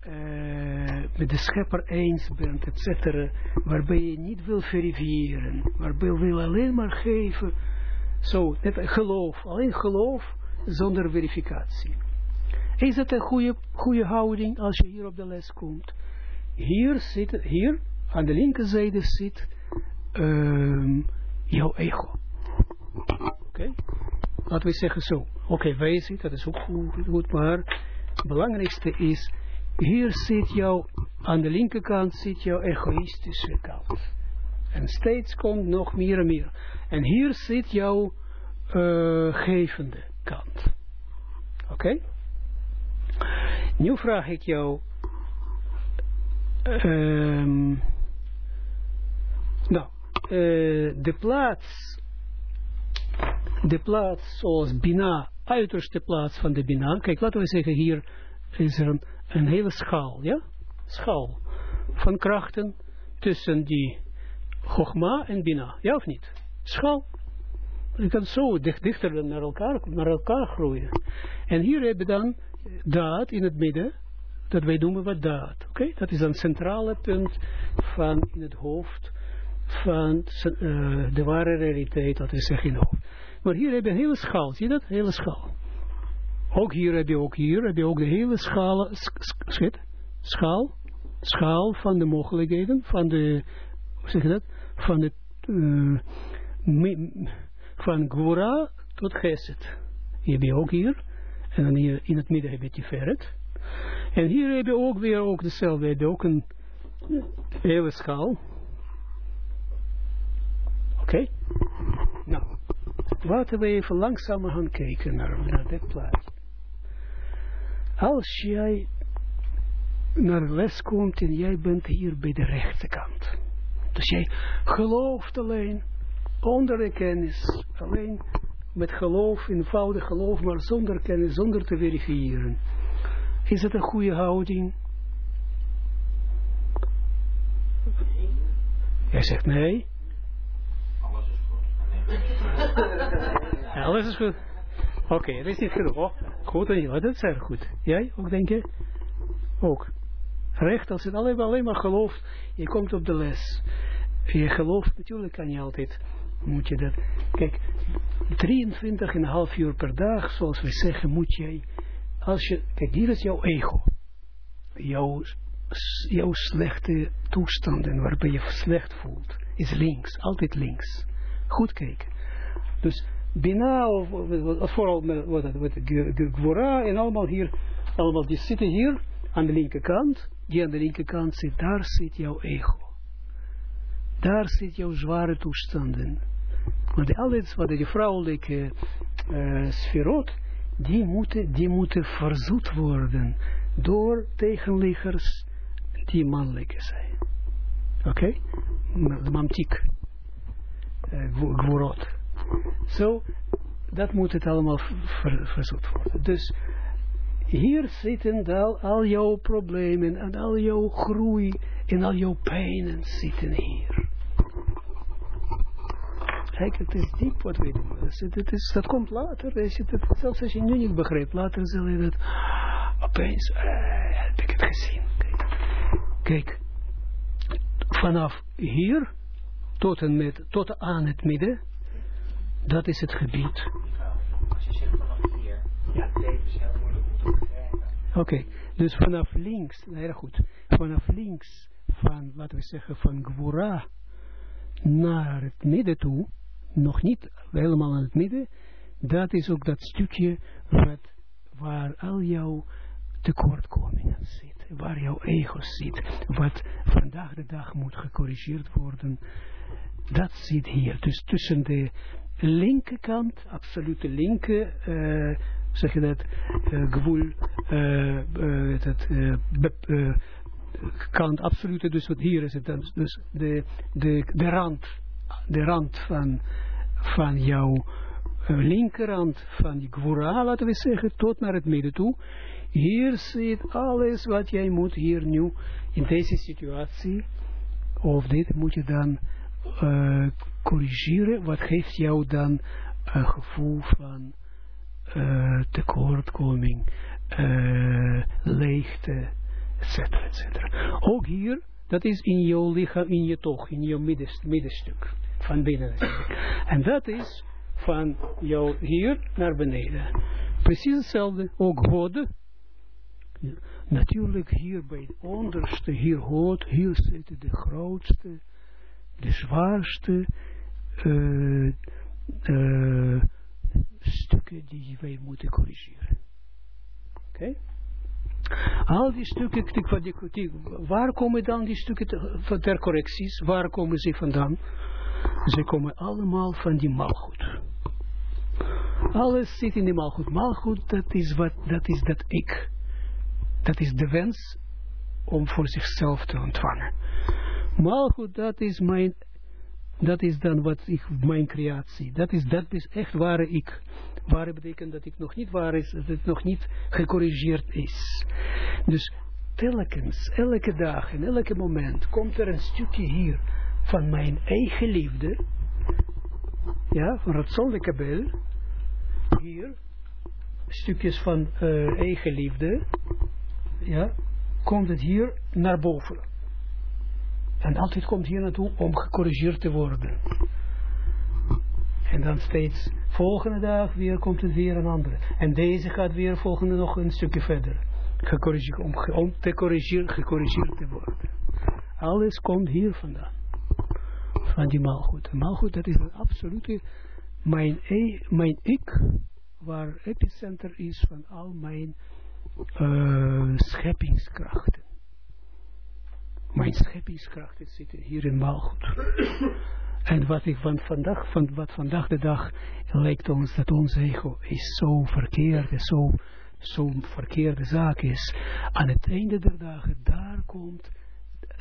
uh, met de schepper eens bent, et cetera, waarbij je niet wil verifiëren, waarbij je wil alleen maar geven, zo, net geloof, alleen geloof, zonder verificatie. Is het een goede, goede houding als je hier op de les komt? Hier zit, hier, aan de linkerzijde zit um, jouw ego. Oké? Laten we zeggen zo. Oké, wij zitten, dat is ook goed, goed, maar het belangrijkste is, hier zit jouw, aan de linkerkant zit jouw egoïstische kant. En steeds komt nog meer en meer. En hier zit jouw uh, gevende kant. Oké? Nu vraag ik jou, um, nou, uh, de plaats, de plaats zoals Bina, uiterste plaats van de Bina, kijk, laten we zeggen, hier is er een, een hele schaal, ja? Schaal van krachten tussen die Chogma en Bina, ja of niet? Schaal. Je kan zo dicht, dichter naar elkaar, naar elkaar groeien. En hier hebben we dan daad in het midden, dat wij noemen wat daad. Oké, dat is een centrale punt van in het hoofd van uh, de ware realiteit, dat is in het hoofd. Maar hier heb je een hele schaal, zie je dat? Hele schaal. Ook hier heb je ook hier, heb je ook de hele schaal, schit, schaal, schaal van de mogelijkheden, van de, hoe zeg je dat? Van de, uh, van Gora tot Geset. Die heb je ook hier. En dan hier in het midden heb je Tiferet. En hier heb je ook weer ook dezelfde. Heb je ook een hele schaal. Oké. Nou. Laten we even langzamer gaan kijken naar, naar dit plaatje. Als jij naar les komt en jij bent hier bij de rechterkant. Dus jij gelooft alleen onder de kennis, alleen met geloof, eenvoudig geloof, maar zonder kennis, zonder te verifiëren. Is het een goede houding? Jij zegt nee. Alles is goed. alles is goed. Oké, okay, dat is niet genoeg. Oh, goed, dat is erg goed. Jij ook, denk je? Ook. Recht, als het alleen, alleen maar gelooft, je komt op de les. Je gelooft, natuurlijk kan je altijd moet je dat, kijk, 23,5 uur per dag, zoals we zeggen, moet jij, als je, kijk, hier is jouw ego, jouw, jouw slechte toestanden, waarbij je slecht voelt, is links, altijd links. Goed kijken. Dus Bina, of, vooral met, Gwora en allemaal hier, allemaal die zitten hier aan de linkerkant, die aan de linkerkant zit, daar zit jouw ego. Daar zit jouw zware toestanden. Want alles wat de vrouwelijke uh, sferot, die moeten, die moeten verzoet worden door tegenliggers die mannelijke zijn. Oké? Okay? Mamtiek. Gvorot. Zo, dat moet het allemaal ver, verzoet worden. Dus hier zitten al, al jouw problemen en al jouw groei en al jouw pijnen zitten hier. Kijk, het is diep wat we doen. Het is, dat komt later. Is het, zelfs als je nu niet begrijpt, later zal je dat opeens, uh, heb ik het gezien. Kijk. Kijk, vanaf hier tot, en met, tot aan het midden, dat is het gebied. Als je zegt vanaf hier, ja. het leven is heel. Oké, dus vanaf links, heel goed, vanaf links van, laten we zeggen, van Gwura naar het midden toe, nog niet helemaal aan het midden, dat is ook dat stukje wat, waar al jouw tekortkomingen zitten, waar jouw ego zit, wat vandaag de dag moet gecorrigeerd worden, dat zit hier. Dus tussen de linkerkant, absolute linker, uh, zeg je dat, uh, gevoel, dat, kant, absolute, dus wat hier is het dus de, de, de rand de rand van, van jouw linkerrand van die gwora, laten we zeggen, tot naar het midden toe. Hier zit alles wat jij moet hier nu, in deze situatie, of dit moet je dan corrigeren. Wat geeft jou dan een gevoel van uh, tekortkoming, uh, leegte, etc. etc. Ook hier, dat is in jouw lichaam, in je toch, in je middenstuk, van binnen. En dat is van jou hier naar beneden. Precies hetzelfde, ook God. Natuurlijk hier bij het onderste, hier hoort, hier zitten de grootste, de zwaarste uh, uh, stukken die wij moeten corrigeren. Oké? Al die stukken, die, die, waar komen dan die stukken ter, correcties? Waar komen ze vandaan? Ze komen allemaal van die malgoed. Alles zit in die malgoed. Malgoed, dat is wat, dat is dat ik. Dat is de wens om voor zichzelf te ontvangen. Malgoed, dat is mijn, dat is dan wat ik, mijn creatie. Dat is, dat is echt ware ik. Ware betekent dat ik nog niet waar is, dat het nog niet gecorrigeerd is. Dus telkens, elke dag en elke moment komt er een stukje hier van mijn eigen liefde. Ja, van het Kabel. Hier, stukjes van uh, eigen liefde. Ja, komt het hier naar boven. En altijd komt hier naartoe om gecorrigeerd te worden. En dan steeds volgende dag weer komt het weer een andere. En deze gaat weer volgende nog een stukje verder. Gecorrigeerd, om, te corrigeren, gecorrigeerd te worden. Alles komt hier vandaan. Van die maalgoed. Maalgoed dat is een absolute, mijn, e, mijn ik, waar epicenter is van al mijn uh, scheppingskrachten. Mijn scheppingskrachten zitten hier in maalgoed. En wat ik van vandaag, van wat vandaag de dag lijkt ons dat ons ego is zo verkeerd, zo, zo'n verkeerde zaak is. Aan het einde der dagen, daar komt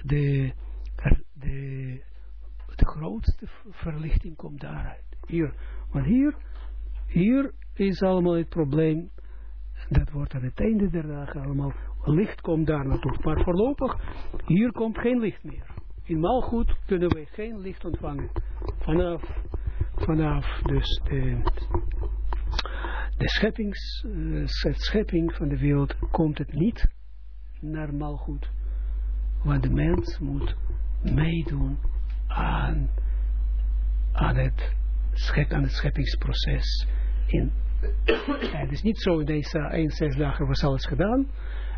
de, de, de grootste verlichting komt daaruit. Hier, want hier, hier is allemaal het probleem. Dat wordt aan het einde der dagen allemaal, licht komt daar naartoe. Maar voorlopig, hier komt geen licht meer in Malgoed kunnen wij geen licht ontvangen. Vanaf, vanaf dus de, de scheppings, uh, schepping van de wereld komt het niet naar Malgoed. Want de mens moet meedoen aan, aan, het, aan het scheppingsproces. In, het is niet zo in deze 1, 6 dagen was alles gedaan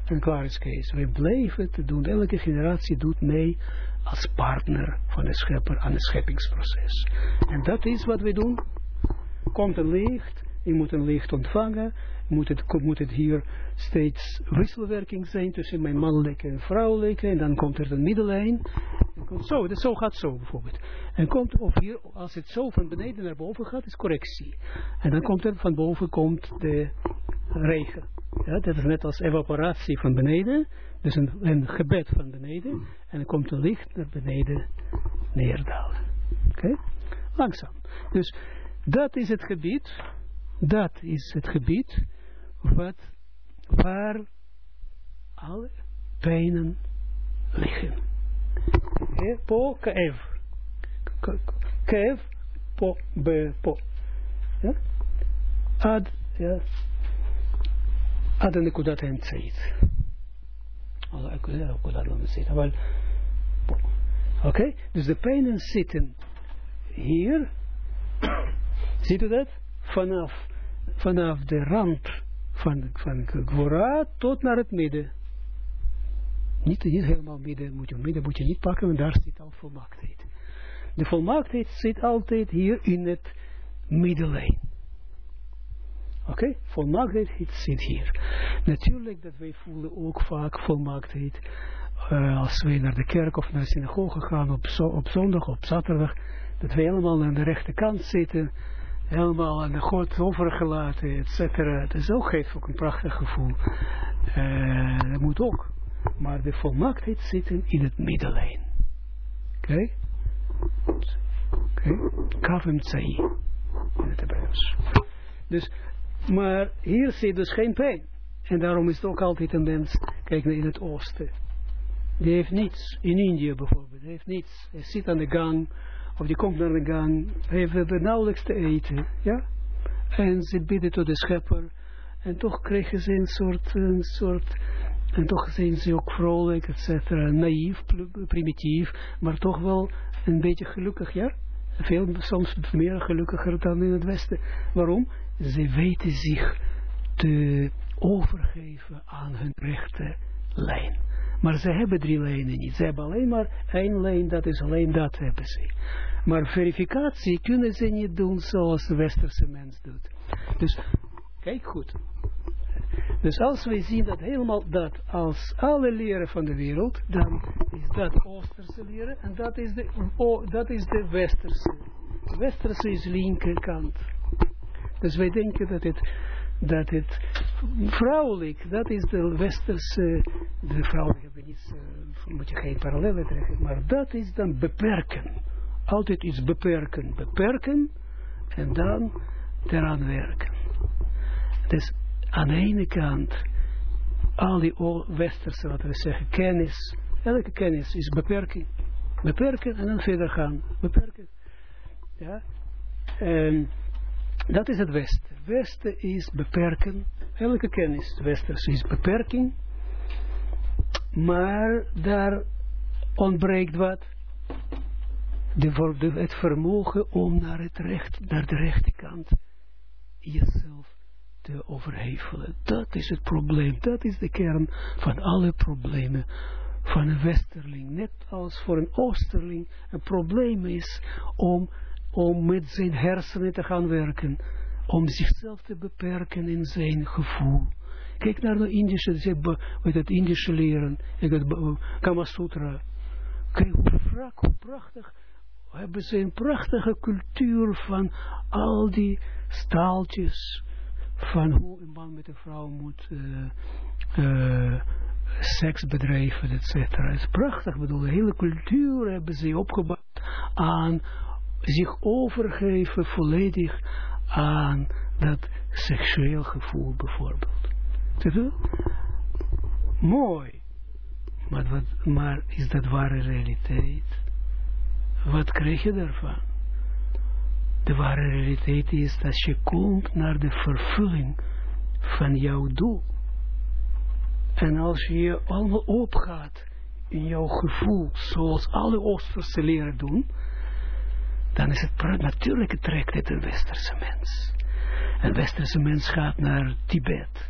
en klaar is. We blijven te doen. Elke generatie doet mee als partner van de schepper aan het scheppingsproces. En dat is wat we doen. Komt een licht, je moet een licht ontvangen, moet het, moet het hier steeds wisselwerking zijn tussen mijn mannelijke en vrouwelijke, en dan komt er een middellijn. Zo, dat zo gaat zo bijvoorbeeld. En komt, of hier, als het zo van beneden naar boven gaat, is correctie. En dan komt er van boven komt de regen. Ja, dat is net als evaporatie van beneden. Dus een, een gebed van beneden. En dan komt een licht naar beneden neerdalen. Oké? Langzaam. Dus dat is het gebied. Dat is het gebied wat, waar alle pijnen liggen. Okay? Po, kaev. Kaev, po, be, po. Ja? Ad, ja. Ad en de kudat en tzeit. Oké, dus de pijnen zitten hier. Ziet u dat? Vanaf, vanaf de rand van, van Gwora tot naar het midden. Niet, niet helemaal midden, moet je, midden moet je niet pakken, want daar zit al volmaaktheid. De volmaaktheid zit altijd hier in het middenlijn. Oké, okay? volmaaktheid zit hier. Natuurlijk dat wij voelen ook vaak volmaaktheid uh, als wij naar de kerk of naar de synagoge gaan op, op zondag, op zaterdag, dat wij helemaal aan de rechterkant zitten, helemaal aan de God overgelaten, et cetera. Dat is ook, geeft ook een prachtig gevoel. Uh, dat moet ook. Maar de volmaaktheid zit in het middenlijn. Oké? Oké? Okay? In het Hebreeuws. Dus maar hier zit dus geen pijn. En daarom is het ook altijd een mens, kijk naar in het oosten. Die heeft niets. In India bijvoorbeeld, die heeft niets. Hij zit aan de gang, of die komt naar de gang, heeft er nauwelijks te eten. Ja? En ze bidden tot de schepper. En toch krijgen ze een soort, een soort en toch zijn ze ook vrolijk, et cetera, naïef, primitief, maar toch wel een beetje gelukkig, ja? Veel, soms meer gelukkiger dan in het Westen. Waarom? Ze weten zich te overgeven aan hun rechte lijn. Maar ze hebben drie lijnen niet. Ze hebben alleen maar één lijn, dat is alleen dat hebben ze. Maar verificatie kunnen ze niet doen zoals de westerse mens doet. Dus, kijk goed. Dus als wij zien dat helemaal dat als alle leren van de wereld, dan is dat Oosterse leren en dat is de, oh, dat is de Westerse. De Westerse is linkerkant. Dus wij denken dat het, dat het vrouwelijk, dat is de Westerse, de vrouwelijke hebben uh, moet je geen parallellen trekken, maar dat is dan beperken. Altijd iets beperken, beperken en dan eraan werken. Dus aan de ene kant al die westerse, wat we zeggen, kennis, elke kennis is beperking. Beperken en dan verder gaan. Beperken. Ja. En dat is het Westen. Westen is beperken. Elke kennis, westerse is beperking. Maar daar ontbreekt wat? De, het vermogen om naar, het recht, naar de rechterkant jezelf te overhevelen. Dat is het probleem. Dat is de kern van alle problemen van een westerling. Net als voor een oosterling een probleem is om, om met zijn hersenen te gaan werken. Om zichzelf te beperken in zijn gevoel. Kijk naar de Indische, met het Indische leren, het Kama Sutra. Kijk hoe, prachtig, hebben ze een prachtige cultuur van al die staaltjes, van hoe een man met een vrouw moet uh, seks bedrijven, et cetera. Het is prachtig, bedoel, de hele cultuur hebben ze opgebouwd aan zich overgeven volledig aan dat seksueel gevoel bijvoorbeeld. Mooi. Maar, wat, maar is dat ware realiteit? Wat krijg je daarvan? De ware realiteit is dat je komt naar de vervulling van jouw doel. En als je allemaal opgaat in jouw gevoel, zoals alle Oosterse leren doen, dan is het natuurlijke trek dit een Westerse mens. Een Westerse mens gaat naar Tibet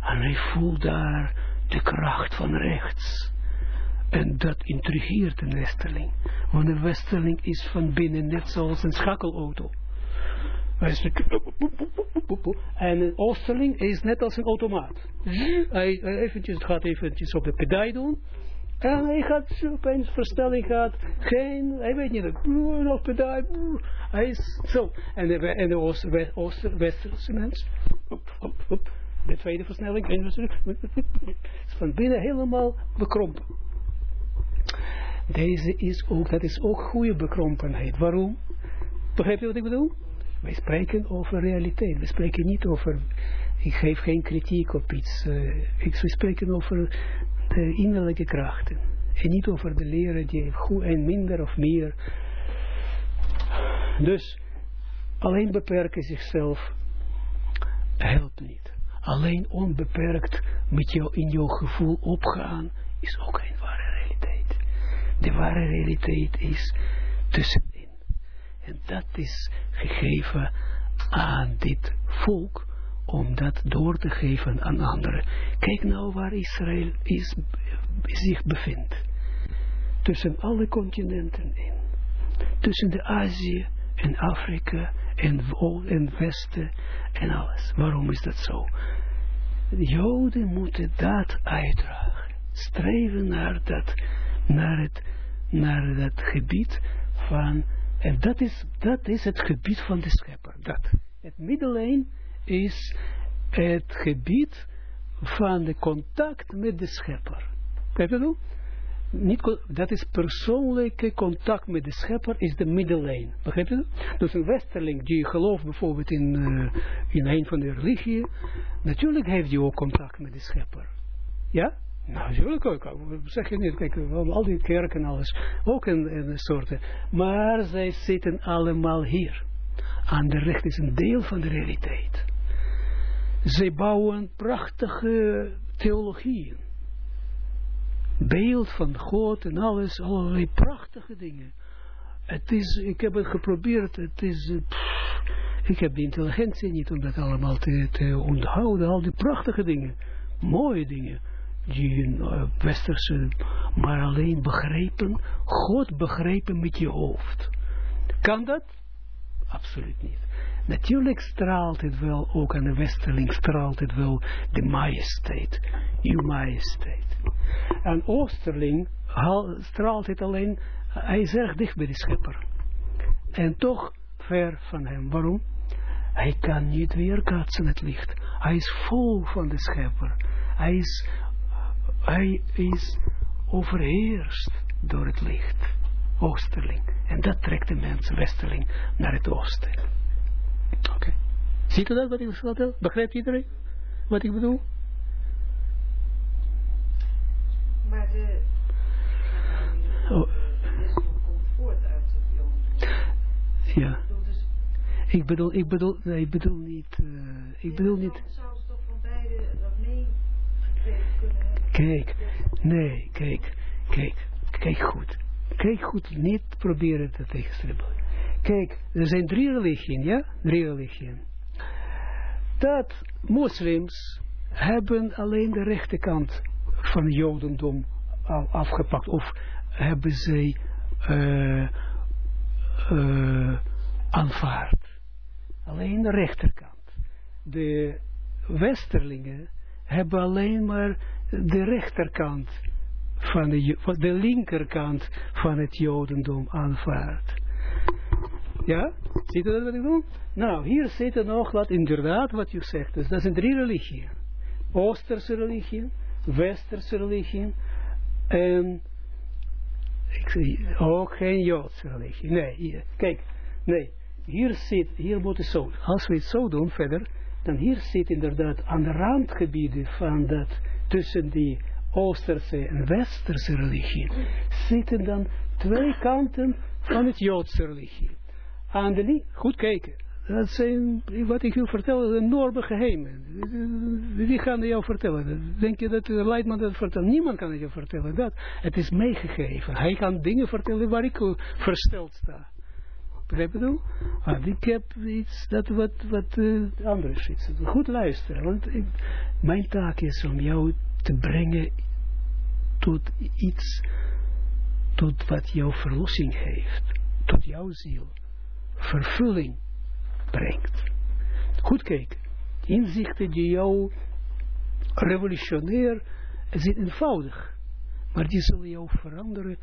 en hij voelt daar de kracht van rechts. En dat intrigeert een westerling. Want een westerling is van binnen net zoals een schakelauto. En een oosterling is net als een automaat. Hij, eventjes, gaat eventjes op de pedaal doen. En hij gaat opeens versnelling gaat. Geen, hij weet niet, nog pedaal. Hij is zo. En de, en de ooster, ooster, westerse mens. De tweede versnelling. Is van binnen helemaal bekrompen. Deze is ook, dat is ook goede bekrompenheid. Waarom? Begrijp je wat ik bedoel? Wij spreken over realiteit. We spreken niet over, ik geef geen kritiek op iets. Uh, ik, we spreken over de innerlijke krachten. En niet over de leren die goed en minder of meer. Dus alleen beperken zichzelf helpt niet. Alleen onbeperkt met jou in jouw gevoel opgaan is ook geen ware realiteit. De ware realiteit is tussenin. En dat is gegeven aan dit volk om dat door te geven aan anderen. Kijk nou waar Israël is, zich bevindt. Tussen alle continenten in. Tussen de Azië en Afrika en, en Westen en alles. Waarom is dat zo? De Joden moeten dat uitdragen. Streven naar dat, naar het, naar dat gebied van, en dat is, dat is het gebied van de schepper. Dat. Het middellijn is het gebied van de contact met de schepper. Kijk je? Niet, dat is persoonlijke contact met de schepper, is de middellijn. Begrijp je dat? Dus een westerling die gelooft bijvoorbeeld in, uh, in een van de religieën, natuurlijk heeft hij ook contact met de schepper. Ja? Nou, natuurlijk ook. Zeg je niet, kijk, al die kerken en alles, ook een, een soort. Maar zij zitten allemaal hier. Aan de recht is een deel van de realiteit. Zij bouwen prachtige theologieën. Beeld van God en alles, allerlei prachtige dingen. Het is, ik heb het geprobeerd, het is, pff, ik heb de intelligentie niet om dat allemaal te, te onthouden, al die prachtige dingen, mooie dingen, die uh, westerse, maar alleen begrepen, God begrepen met je hoofd. Kan dat? Absoluut niet. Natuurlijk straalt het wel, ook aan de westerling straalt het wel de majesteit, uw majesteit. Aan oosterling straalt het alleen, hij is erg dicht bij de schepper. En toch ver van hem. Waarom? Hij kan niet weerkaatsen het licht. Hij is vol van de schepper. Hij is, hij is overheerst door het licht. Oosterling. En dat trekt de mensen, westerling, naar het oosten. Oké. Okay. Ziet u dat wat ik vertel? Begrijpt iedereen wat ik bedoel? Maar de... Oh. Ja. Ik bedoel, ik bedoel, nee, ik bedoel niet, uh, ik bedoel niet. Kijk, nee, kijk, kijk, kijk goed. Kijk goed, niet proberen te tegenstribbelen. Kijk, er zijn drie religieën, ja? Drie religieën. Dat moslims hebben alleen de rechterkant van het jodendom afgepakt. Of hebben zij uh, uh, aanvaard. Alleen de rechterkant. De westerlingen hebben alleen maar de rechterkant van de, de linkerkant van het jodendom aanvaard. Ja? Ziet u dat wat ik doe? Nou, hier zitten nog, wat inderdaad wat u zegt. Dus dat zijn drie religieën. Oosterse religie, Westerse religie en ik zie ook geen Joodse religie. Nee, hier, kijk, nee, hier zit, hier moet het zo, als we het zo doen verder, dan hier zit inderdaad aan de randgebieden van dat, tussen die Oosterse en Westerse religie, zitten dan twee kanten van het Joodse religie. Aan de goed kijken, dat zijn, wat ik wil vertellen, enorme geheimen. Wie gaan jou vertellen? Denk je dat de Leidman dat vertelt? Niemand kan het je vertellen. Dat. Het is meegegeven. Hij kan dingen vertellen waar ik versteld sta. Begrijp je dat? Ah, ik heb iets dat wat, wat uh, anders is. Goed luisteren, want ik, mijn taak is om jou te brengen tot iets, tot wat jouw verlossing heeft, tot jouw ziel, vervulling brengt. Goed kijken, inzichten die jou revolutionair zijn eenvoudig, maar die zullen jou veranderen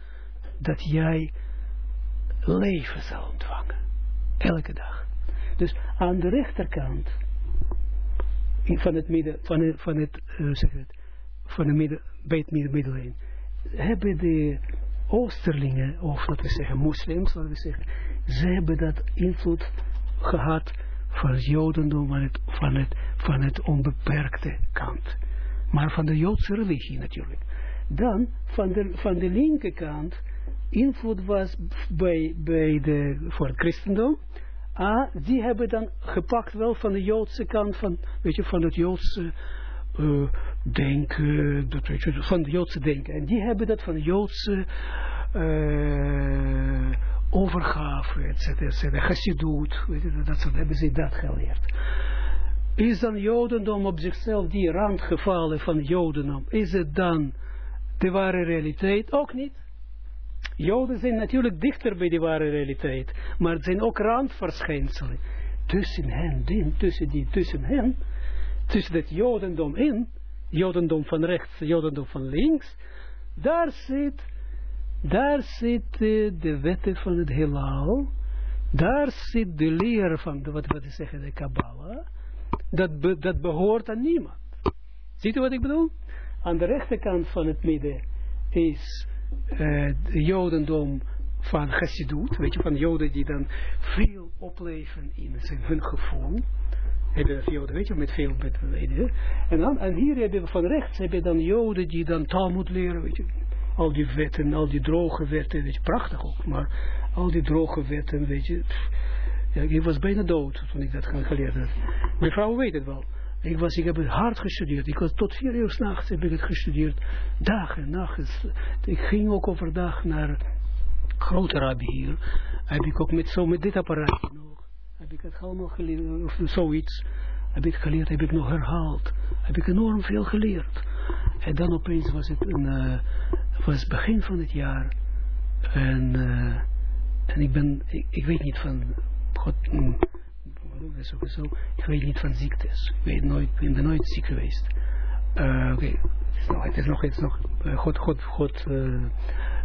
dat jij leven zal ontvangen. Elke dag. Dus aan de rechterkant van het midden, van het, van het, uh, zeg het, van de midden, bij het midden, hebben de Oosterlingen, of laten we zeggen moslims, laten we zeggen, ze hebben dat invloed gehad van het Jodendom, van het, van het, van het onbeperkte kant. Maar van de Joodse religie natuurlijk. Dan, van de, van de linkerkant, invloed was bij, bij de, voor het christendom, ah, die hebben dan gepakt wel van de Joodse kant, van, weet je, van het Joodse uh, denken, dat weet van de Joodse denken. En die hebben dat van de Joodse uh, overgave, et cetera, et cetera, dat soort, hebben ze dat geleerd. Is dan Jodendom op zichzelf die randgevallen van Jodendom, is het dan de ware realiteit? Ook niet. Joden zijn natuurlijk dichter bij de ware realiteit, maar het zijn ook randverschijnselen. Tussen hen, tussen, die, tussen hen, tussen het Jodendom in, Jodendom van rechts, Jodendom van links, daar zit, daar zit uh, de wetten van het heelal, daar zit de leer van, de, wat, wat zeggen, de Kabbalah, dat, dat behoort aan niemand. Ziet u wat ik bedoel? Aan de rechterkant van het midden is uh, de Jodendom van Chassidut, weet je, van Joden die dan veel opleven in zijn, hun gevoel. Hebben Joden, weet je, met veel met, en, dan, en hier hebben we van rechts hebben dan Joden die dan Talmud leren, weet je. Al die wetten, al die droge wetten, weet je, prachtig ook, maar al die droge wetten, weet je. Ja, ik was bijna dood toen ik dat geleerd had. Mijn vrouw weet het wel. Ik, was, ik heb het hard gestudeerd. Ik was tot vier uur s'nachts heb ik het gestudeerd. Dag en nacht. Ik ging ook overdag naar grote rabbi hier. Heb ik ook met, zo met dit apparaat. Heb ik het allemaal geleerd. Of zoiets. Heb ik geleerd. Heb ik nog herhaald. Heb ik enorm veel geleerd. En dan opeens was het een, uh, was begin van het jaar. En, uh, en ik ben, ik, weet niet van, God, mm, sowieso, ik weet niet van ziektes. Ik weet nooit, ik ben nooit ziek geweest. Uh, Oké, okay. het is nog, het is nog, God, God, God,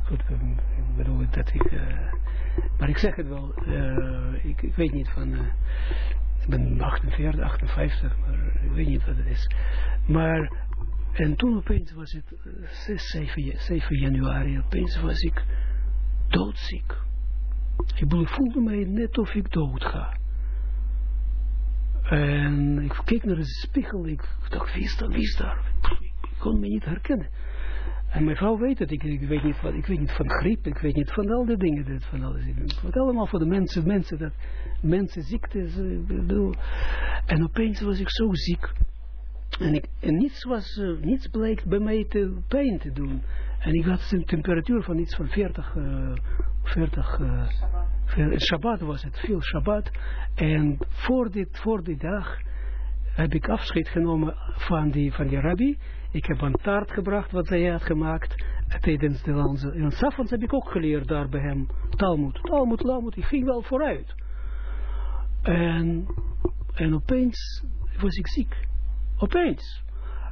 uh, God ik bedoel dat ik, maar ik zeg het wel, ik, ik weet niet van, ik ben 48, 58, maar ik weet niet wat het is. Maar, en toen opeens was het 6, 7, 7 januari, opeens was ik doodziek. Ik voelde mij net of ik dood ga. En ik keek naar de spiegel, ik dacht, wie is daar, wie is daar? Ik kon me niet herkennen. En mijn vrouw weet het, ik, ik, weet niet wat, ik weet niet van griep, ik weet niet van al die dingen, dat, van alles. Wat allemaal voor de mensen, mensen, dat, mensen ziektes, ik bedoel. En opeens was ik zo ziek. En, ik, en niets, was, uh, niets bleek bij mij te, pijn te doen. En ik had een temperatuur van iets van 40, uh, 40 uh, Shabbat was het, veel Shabbat. En voor, dit, voor die dag heb ik afscheid genomen van die, van die rabbi. Ik heb een taart gebracht wat hij had gemaakt tijdens de lanze. En s'avonds heb ik ook geleerd daar bij hem Talmud. Talmud, Talmud, ik ging wel vooruit. En, en opeens was ik ziek. Opeens.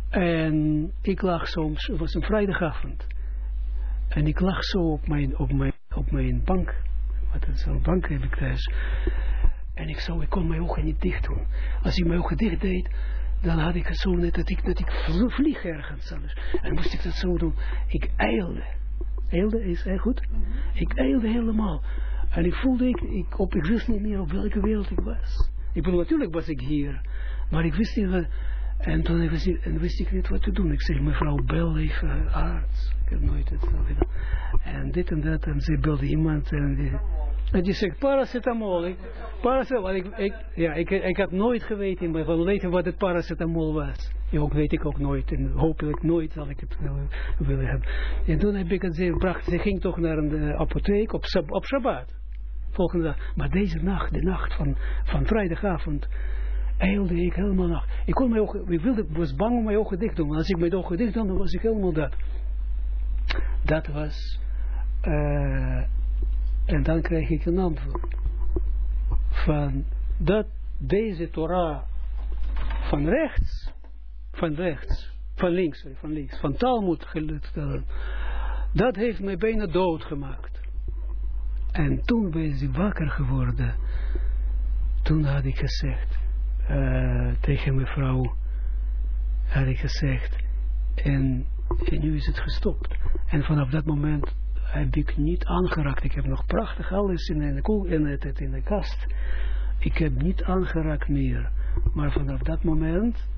En ik lag soms, het was een vrijdagavond. En ik lag zo op mijn, op mijn, op mijn bank wat het zo'n bank heb ik thuis. En ik, zo, ik kon mijn ogen niet dicht doen. Als ik mijn ogen dicht deed, dan had ik het zo net dat ik, dat ik vlieg ergens anders. En moest ik dat zo doen. Ik eilde. Eilde is heel goed. Ik eilde helemaal. En ik voelde, ik, ik, op, ik wist niet meer op welke wereld ik was. Ik bedoel, natuurlijk was ik hier. Maar ik wist niet. En toen wist ik, en wist ik niet wat te doen. Ik zei, mevrouw, bel even arts. Ik heb nooit het gedaan. En dit en dat. En ze belde iemand. En en die zegt, paracetamol. Ik, paracetamol. Ik, ja, ik, ik had nooit geweten in mijn leven wat het paracetamol was. Ook weet ik ook nooit. En hopelijk nooit zal ik het willen hebben. En toen heb ik het, ze bracht, ze ging toch naar een uh, apotheek op, op Shabbat. Volgende dag. Maar deze nacht, de nacht van, van vrijdagavond, eilde ik helemaal nacht. Ik kon mijn ogen, ik wilde, was bang om mijn ogen dicht te doen. Als ik mijn ogen dicht deed, dan was ik helemaal dat. Dat was, uh, en dan kreeg ik een antwoord. Van dat deze Torah van rechts, van rechts, van links, sorry, van links, van Talmud stellen, dat heeft mij bijna dood gemaakt. En toen ben ik wakker geworden. Toen had ik gezegd, uh, tegen mevrouw, had ik gezegd, en, en nu is het gestopt. En vanaf dat moment heb ik niet aangeraakt. Ik heb nog prachtig alles in de, koel, in, het, in de kast. Ik heb niet aangeraakt meer. Maar vanaf dat moment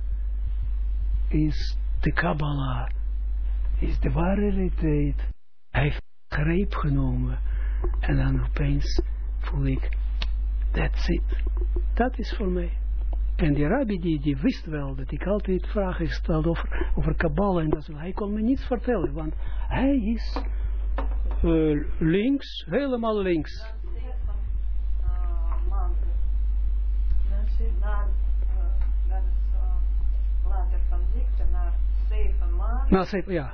is de Kabbalah, is de ware realiteit. Hij heeft greep genomen. En dan opeens voel ik, that's it. Dat is voor mij. En die rabbi die, die wist wel dat ik altijd vragen stelde over, over Kabbalah en dat. Hij kon me niets vertellen, want hij is uh, links, helemaal links. Na zeven, ja.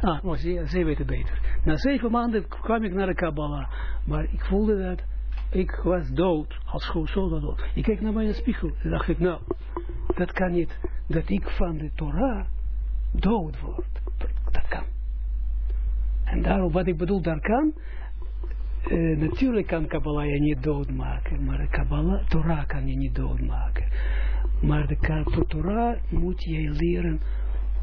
Ah, oh, ze, ze weten beter. Na zeven maanden kwam ik naar de Kabbalah. Maar ik voelde dat ik was dood. Als gewoon dood. Ik keek naar mijn spiegel. En dacht ik, nou, dat kan niet. Dat ik van de Torah dood word. Dat kan. En daarom, wat ik bedoel, daar kan, uh, natuurlijk kan Kabbalah je niet doodmaken, maar Kabbalah, Torah kan je niet doodmaken. Maar de Torah moet je leren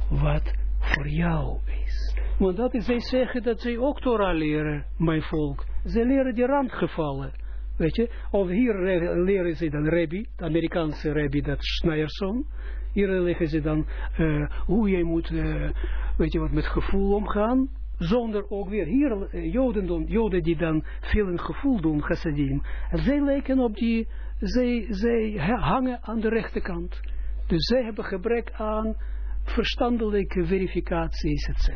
wat voor jou is. Want dat is, zij zeggen dat zij ook Torah leren, mijn volk. Ze leren die randgevallen. Weet je, of hier leren ze dan Rebbe, de Amerikaanse Rebbe, dat Schneierson. Hier leren ze dan uh, hoe jij moet, uh, weet je wat, met gevoel omgaan zonder ook weer hier eh, Joden, Joden die dan veel een gevoel doen, chassadim. Zij lijken op die, zij, zij hangen aan de rechterkant. Dus zij hebben gebrek aan verstandelijke verificaties, etc.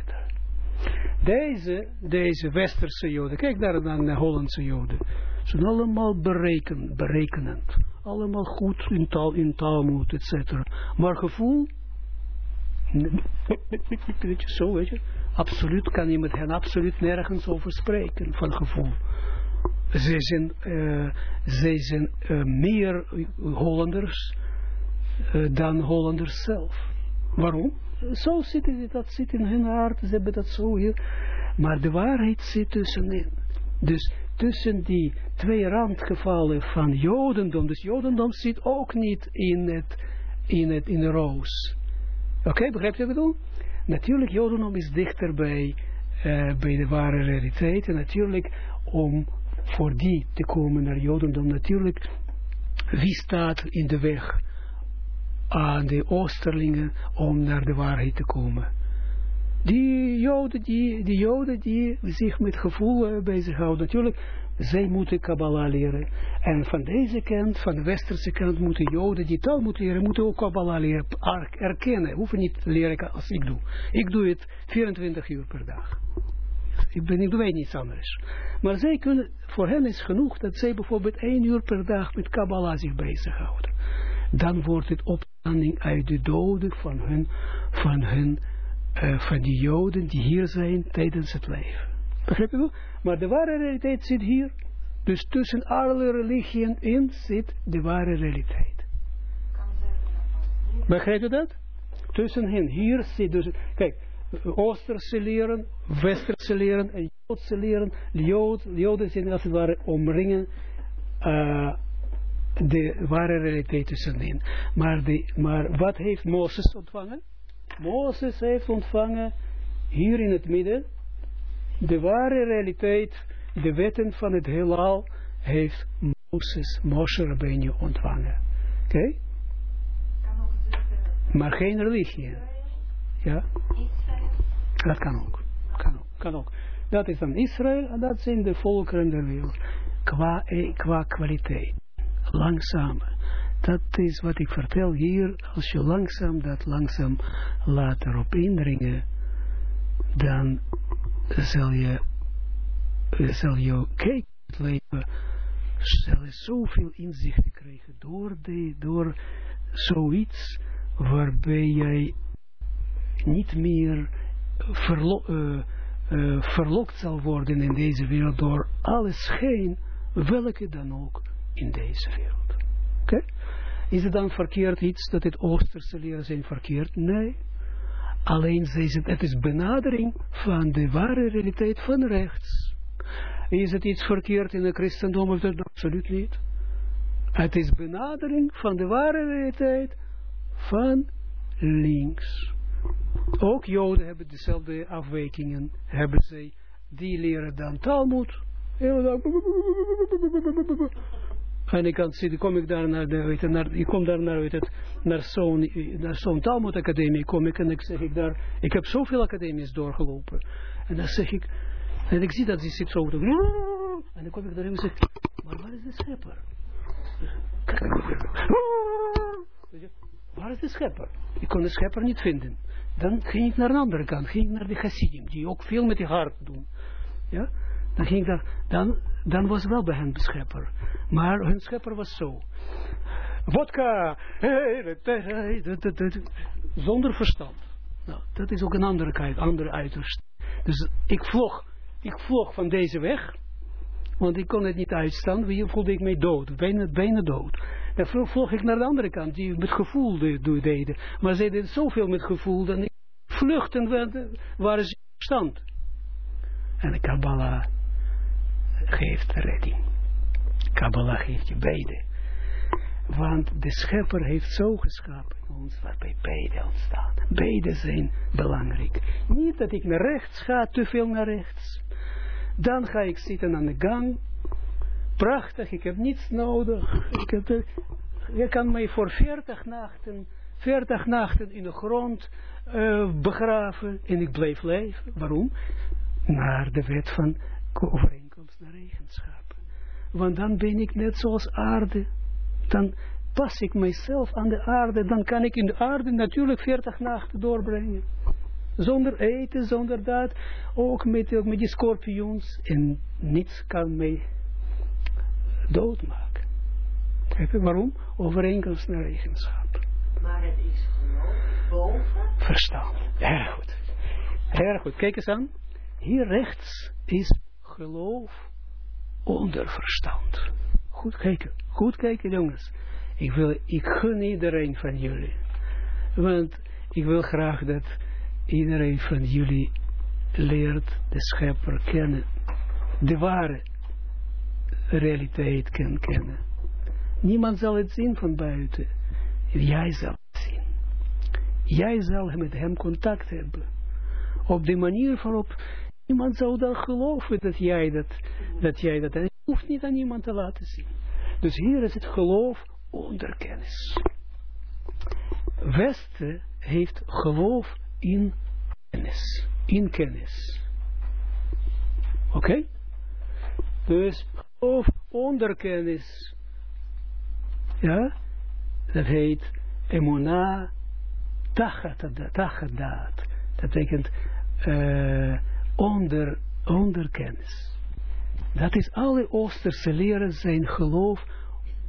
Deze, deze westerse joden, kijk daar naar de Hollandse joden, zijn allemaal bereken, berekenend. Allemaal goed in taal, in taalmoed, etc. Maar gevoel, zo weet je, absoluut kan je met hen absoluut nergens over spreken van gevoel. Zij zijn, uh, zij zijn uh, meer Hollanders uh, dan Hollanders zelf. Waarom? Zo zit dat zit in hun hart, ze hebben dat zo hier. Maar de waarheid zit tussenin. Dus tussen die twee randgevallen van Jodendom, dus Jodendom zit ook niet in het, in het, in de roos. Oké, okay, je wat ik bedoel? Natuurlijk, Jodendom is dichter bij, uh, bij de ware realiteit. En natuurlijk, om voor die te komen naar Jodendom, natuurlijk, wie staat in de weg aan de Oosterlingen om naar de waarheid te komen? Die joden die, die joden die zich met gevoel bezighouden, natuurlijk, zij moeten Kabbalah leren. En van deze kant, van de westerse kant, moeten joden die taal moeten leren, moeten ook Kabbalah leren, erkennen. Hoeven niet te leren als ik doe. Ik doe het 24 uur per dag. Ik, ben, weet niets anders. Maar zij kunnen, voor hen is genoeg dat zij bijvoorbeeld één uur per dag met Kabbalah zich bezighouden. Dan wordt het opstanding uit de doden van hun, van hun uh, van die Joden die hier zijn tijdens het leven. Begrijp je? Maar de ware realiteit zit hier. Dus tussen alle religieën in zit de ware realiteit. Begrijp je dat? Tussen hen. Hier zit dus... Kijk, Oosterse leren, Westerse leren en Joodse leren. Jood, Joden zijn als het ware omringen uh, de ware realiteit tussenin. Maar, maar wat heeft Mozes ontvangen? Mozes heeft ontvangen hier in het midden de ware realiteit, de wetten van het heelal heeft Moses, Moshe Rabbeinu ontvangen. Oké? Maar geen religie. Ja? Dat kan ook. Kan ook. Kan ook. Dat is dan Israël en dat zijn de volkeren der wereld. Qua, eh, qua kwaliteit. Langzaam dat is wat ik vertel hier, als je langzaam dat langzaam laat erop indringen, dan zal je, zal je kijken het leven, zal je zoveel inzichten krijgen door, de, door zoiets waarbij jij niet meer verlo uh, uh, verlokt zal worden in deze wereld door alle schijn, welke dan ook in deze wereld. Is het dan verkeerd iets dat het Oosterse leren zijn verkeerd? Nee. Alleen het, het is benadering van de ware realiteit van rechts. Is het iets verkeerd in het christendom of dat? Absoluut niet. Het is benadering van de ware realiteit van links. Ook Joden hebben dezelfde afwijkingen. Hebben zij, die leren dan Talmud. En ik kan zien, kom ik daar naar de, ik kom daar naar, weet het, naar zo'n, zo'n Talmud academie kom ik en ik zeg ik daar, ik heb zoveel academies doorgelopen. En dan zeg ik, en ik zie dat ze zit zo, en dan kom ik daar en zeg, maar waar is de schepper? Waar is de schepper? Ik kon de schepper niet vinden. Dan ging ik naar een andere kant, ging ik naar de Hasidim, die ook veel met die hart doen. Ja? Dan ging daar, dan, dan was wel bij hen de schepper. Maar hun schepper was zo. Vodka, zonder verstand. Nou, dat is ook een andere kijk, andere uiterst. Dus ik vlog, ik vlog van deze weg, want ik kon het niet uitstaan, wie voelde ik mij dood, bijna, bijna dood. Dan vlog ik naar de andere kant, die met gevoel deden. Maar ze deden zoveel met gevoel, dat ik vluchten waren ze verstand. En de Kabbalah geeft redding. Kabbalah geeft je beide. Want de schepper heeft zo geschapen ons waarbij beide ontstaan. Beide zijn belangrijk. Niet dat ik naar rechts ga, te veel naar rechts. Dan ga ik zitten aan de gang. Prachtig, ik heb niets nodig. Ik je kan mij voor 40 nachten, 40 nachten in de grond uh, begraven en ik blijf leven. Waarom? naar de wet van overeenkomst. Want dan ben ik net zoals aarde. Dan pas ik mijzelf aan de aarde. Dan kan ik in de aarde natuurlijk 40 nachten doorbrengen. Zonder eten, zonder dat. Ook met, ook met die scorpioens. En niets kan mij doodmaken. Waarom? Overeenkomst naar eigenschap. Maar het is geloof boven. Verstand. Erg goed. Erg goed. Kijk eens aan. Hier rechts is geloof onder verstand. Goed kijken. Goed kijken jongens. Ik, wil, ik gun iedereen van jullie. Want ik wil graag dat iedereen van jullie leert de schepper kennen. De ware realiteit kan kennen. Niemand zal het zien van buiten. Jij zal het zien. Jij zal met hem contact hebben. Op de manier waarop niemand zou dan geloven dat jij dat, dat jij dat, je hoeft niet aan iemand te laten zien. Dus hier is het geloof onder kennis. Westen heeft geloof in kennis. In kennis. Oké? Dus geloof onder kennis. Ja? Dat heet emuna tachadaat. Dat betekent uh, onder, kennis. Dat is alle Oosterse leren zijn geloof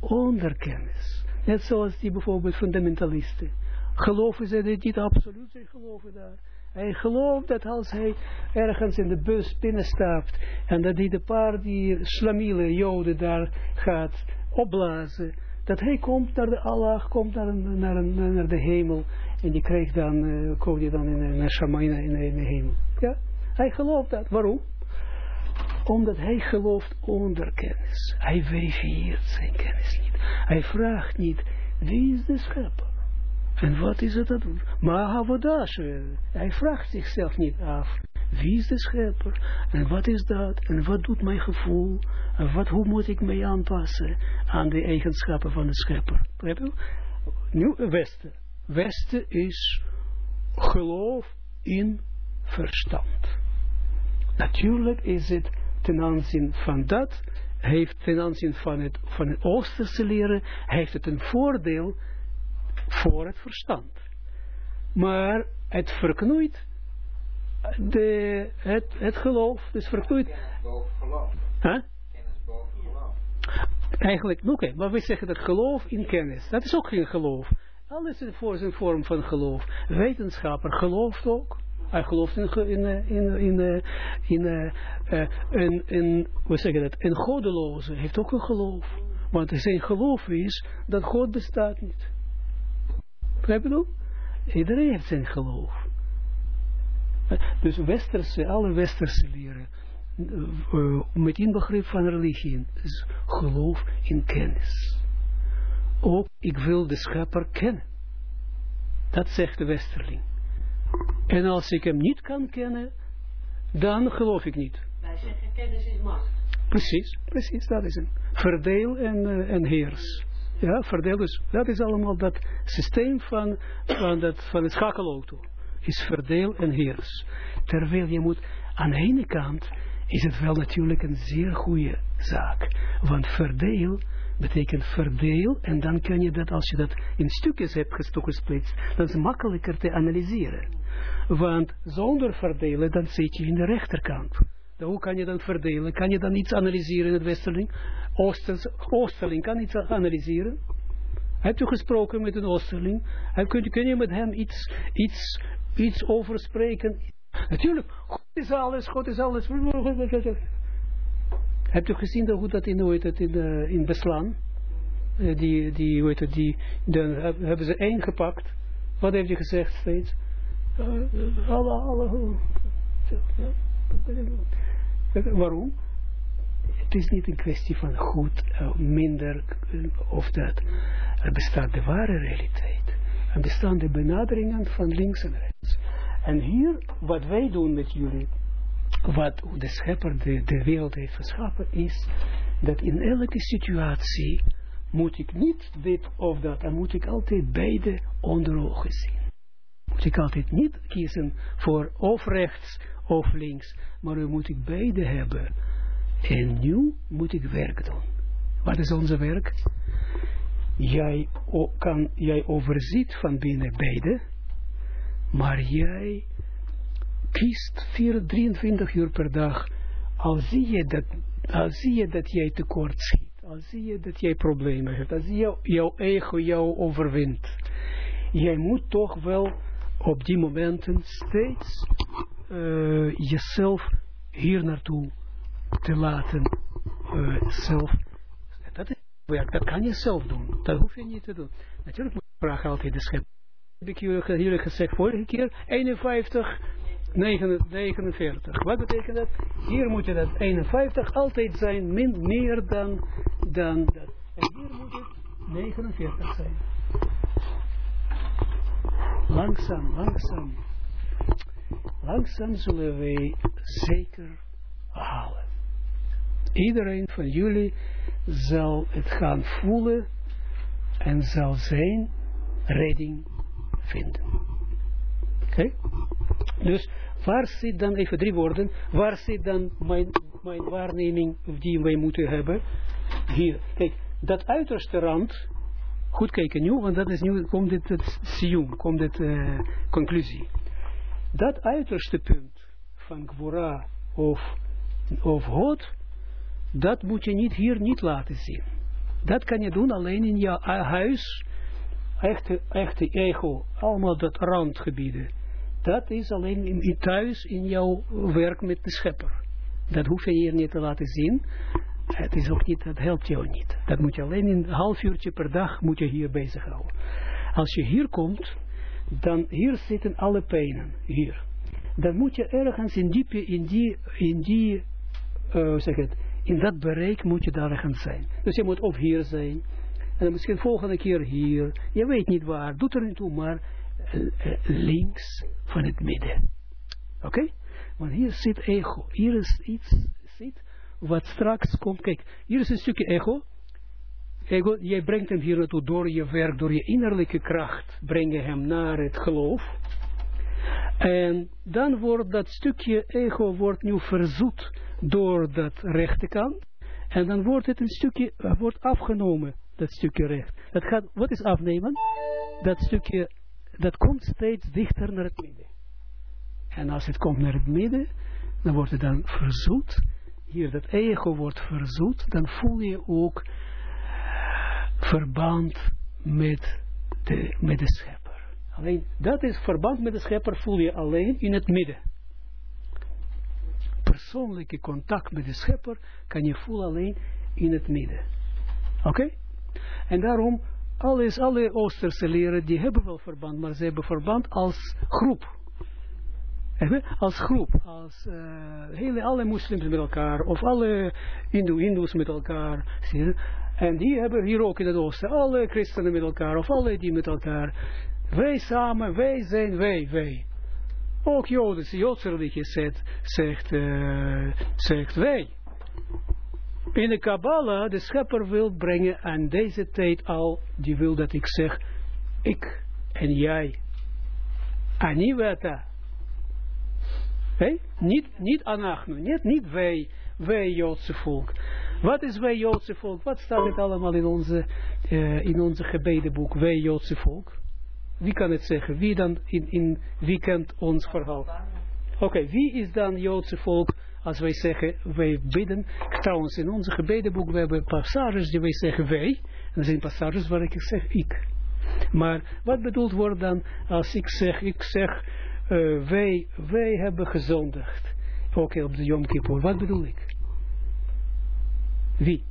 onder kennis. Net zoals die bijvoorbeeld fundamentalisten. Geloven ze dit niet absoluut, ze geloven daar. Hij gelooft dat als hij ergens in de bus binnenstapt en dat hij de paar die slamiele joden daar gaat opblazen, dat hij komt naar de Allah, komt naar, naar, naar de hemel en die krijgt dan, uh, komt hij dan in, naar Shamina in, in de hemel. Ja? Hij gelooft dat. Waarom? Omdat hij gelooft onder kennis. Hij verifieert zijn kennis niet. Hij vraagt niet, wie is de schepper? En wat is het dat? Maar Havodash, hij vraagt zichzelf niet af. Wie is de schepper? En wat is dat? En wat doet mijn gevoel? En wat, hoe moet ik mij aanpassen aan de eigenschappen van de schepper? Nu, Westen. Westen is geloof in verstand. Natuurlijk is het ten aanzien van dat, heeft ten aanzien van het, van het Oosterse leren, heeft het een voordeel voor het verstand. Maar het verknoeit de, het, het geloof, dus verknoeit... Kennis boven geloof. Huh? Kennis boven geloof. Eigenlijk, oké, okay, maar we zeggen dat geloof in kennis, dat is ook geen geloof. Alles is voor zijn vorm van geloof. Wetenschapper gelooft ook. Hij gelooft in, in, in, in, in, in, in, dat, in godeloze, heeft ook een geloof. Want zijn geloof is dat God bestaat niet. Begrijp je dat? Iedereen heeft zijn geloof. Dus westerse, alle westerse leren, met inbegrip van religie, is geloof in kennis. Ook, ik wil de schepper kennen. Dat zegt de westerling. En als ik hem niet kan kennen, dan geloof ik niet. Wij zeggen kennis is macht. Precies, precies, dat is het. Verdeel en, uh, en heers. Ja, verdeel dus, dat is allemaal dat systeem van, van, dat, van het schakelauto. Is verdeel en heers. Terwijl je moet, aan de ene kant is het wel natuurlijk een zeer goede zaak. Want verdeel betekent verdeel en dan kan je dat, als je dat in stukjes hebt gesplitst, dan is het makkelijker te analyseren. Want zonder verdelen, dan zit je in de rechterkant. Dan hoe kan je dan verdelen? Kan je dan iets analyseren in het westerling? Oosters, Oosterling kan iets analyseren. Heb je gesproken met een Oosterling? Kun je, je met hem iets, iets, iets over spreken? Natuurlijk, God is alles, God is alles. Heb je gezien dat, hoe dat in, hoe het, in, uh, in Beslaan? Uh, die, die, hoe het, die, dan hebben ze één gepakt. Wat heeft hij gezegd steeds? Uh, alle, alle, waarom? Het is niet een kwestie van goed, minder of dat. Er bestaat de ware realiteit. Er bestaan de benaderingen van links en rechts. En hier, wat wij doen met jullie, wat de schepper de, de wereld heeft geschapen, is dat in elke situatie moet ik niet dit of dat, dan moet ik altijd beide onder ogen zien. Moet ik altijd niet kiezen voor of rechts of links, maar nu moet ik beide hebben. En nu moet ik werk doen. Wat is onze werk? Jij, kan, jij overziet van binnen beide, maar jij kiest 4, 23 uur per dag, al zie je dat, al zie je dat jij tekort schiet, al zie je dat jij problemen hebt, als jou, jouw ego jou overwint, jij moet toch wel op die momenten steeds uh, jezelf hier naartoe te laten uh, zelf. Dat is werk, dat kan je zelf doen. Dat hoef je niet te doen. Natuurlijk moet je vragen altijd de schep. Heb ik jullie gezegd vorige keer, 51, 49. Wat betekent dat? Hier moet je dat 51 altijd zijn, min, meer dan, dan dat. En hier moet het 49 zijn. Langzaam, langzaam. Langzaam zullen wij zeker halen. Iedereen van jullie zal het gaan voelen en zal zijn redding vinden. Oké? Dus waar zit dan, even drie woorden, waar zit dan mijn, mijn waarneming die wij moeten hebben? Hier. Kijk, dat uiterste rand, goed kijken nu, want dat is nu, komt dit het sium, komt dit uh, conclusie. Dat uiterste punt van Gwora of, of Hot, dat moet je niet hier niet laten zien. Dat kan je doen alleen in je huis, echte, echte ego, allemaal dat randgebieden. Dat is alleen in, thuis in jouw werk met de schepper. Dat hoef je hier niet te laten zien. Het is ook niet, dat helpt jou niet. Dat moet je alleen in een half uurtje per dag moet je hier bezighouden. Als je hier komt, dan hier zitten alle pijnen, hier. Dan moet je ergens in die, in die, in die uh, zeg het, in dat bereik moet je daar ergens zijn. Dus je moet of hier zijn, en dan misschien volgende keer hier, je weet niet waar, doet er niet toe, maar links van het midden. Oké? Want hier zit ego, hier is iets, zit wat straks komt, kijk, hier is een stukje ego, ego, jij brengt hem hier naartoe door je werk, door je innerlijke kracht, breng je hem naar het geloof, en dan wordt dat stukje ego wordt nu verzoet door dat rechterkant. En dan wordt het een stukje, wordt afgenomen, dat stukje recht. Gaat, wat is afnemen? Dat stukje, dat komt steeds dichter naar het midden. En als het komt naar het midden, dan wordt het dan verzoet. Hier, dat ego wordt verzoet, dan voel je ook verband met de, met de schepper. Alleen, dat is verband met de schepper voel je alleen in het midden persoonlijke contact met de schepper kan je voelen alleen in het midden. Oké? En daarom, alles, alle Oosterse leren, die hebben wel verband, maar ze hebben verband als groep. Als groep, als uh, hele, alle moslims met elkaar, of alle Hindu, Hindoes met elkaar. Zie En die hebben hier ook in het oosten, alle christenen met elkaar, of alle die met elkaar. Wij samen, wij zijn wij, wij. Ook Joden, Joodse religie zegt, zegt, uh, zegt wij. In de Kabbalah, de schepper wil brengen aan deze tijd al, die wil dat ik zeg, ik en jij. Aniweta. Hey? Niet, niet anachnu, niet, niet wij, wij Joodse volk. Wat is wij Joodse volk? Wat staat het allemaal in onze, uh, in onze gebedenboek, wij Joodse volk? Wie kan het zeggen? Wie dan in, in wie kent ons verhaal? Oké, wie is dan Joodse volk als wij zeggen, wij bidden. Trouwens, in onze gebedenboek, we hebben passages die wij zeggen wij. En er zijn passages waar ik zeg ik. Maar wat bedoeld wordt dan als ik zeg, ik zeg, uh, wij, wij hebben gezondigd. Okay, op de Yom Kippur. Wat bedoel ik? Wie?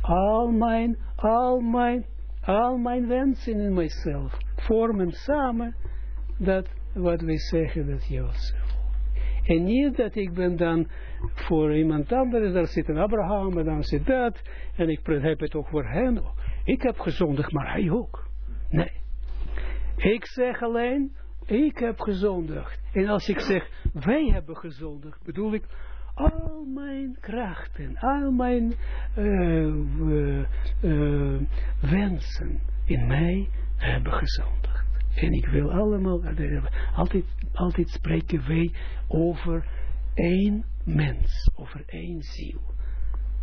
Al mijn, al mijn al mijn wensen in mijzelf vormen samen dat wat wij zeggen dat Jozef. En niet dat ik ben dan voor iemand anders, daar zit een Abraham en dan zit dat, en ik heb het ook voor hen. Ik heb gezondigd, maar hij ook. Nee. Ik zeg alleen, ik heb gezondigd. En als ik zeg, wij hebben gezondigd, bedoel ik, al mijn krachten, al mijn uh, uh, uh, wensen in mij hebben gezondigd. En ik wil allemaal, altijd, altijd spreken wij over één mens, over één ziel.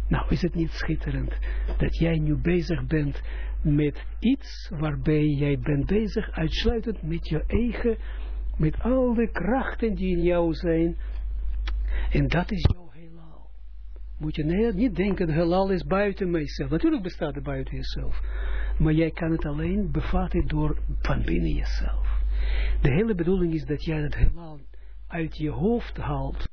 Nou, is het niet schitterend dat jij nu bezig bent met iets waarbij jij bent bezig uitsluitend met je eigen, met al de krachten die in jou zijn. En dat is jouw heelal. Moet je niet denken, heelal is buiten mijzelf. Natuurlijk bestaat het buiten jezelf. Maar jij kan het alleen bevatten door van binnen jezelf. De hele bedoeling is dat jij het heelal uit je hoofd haalt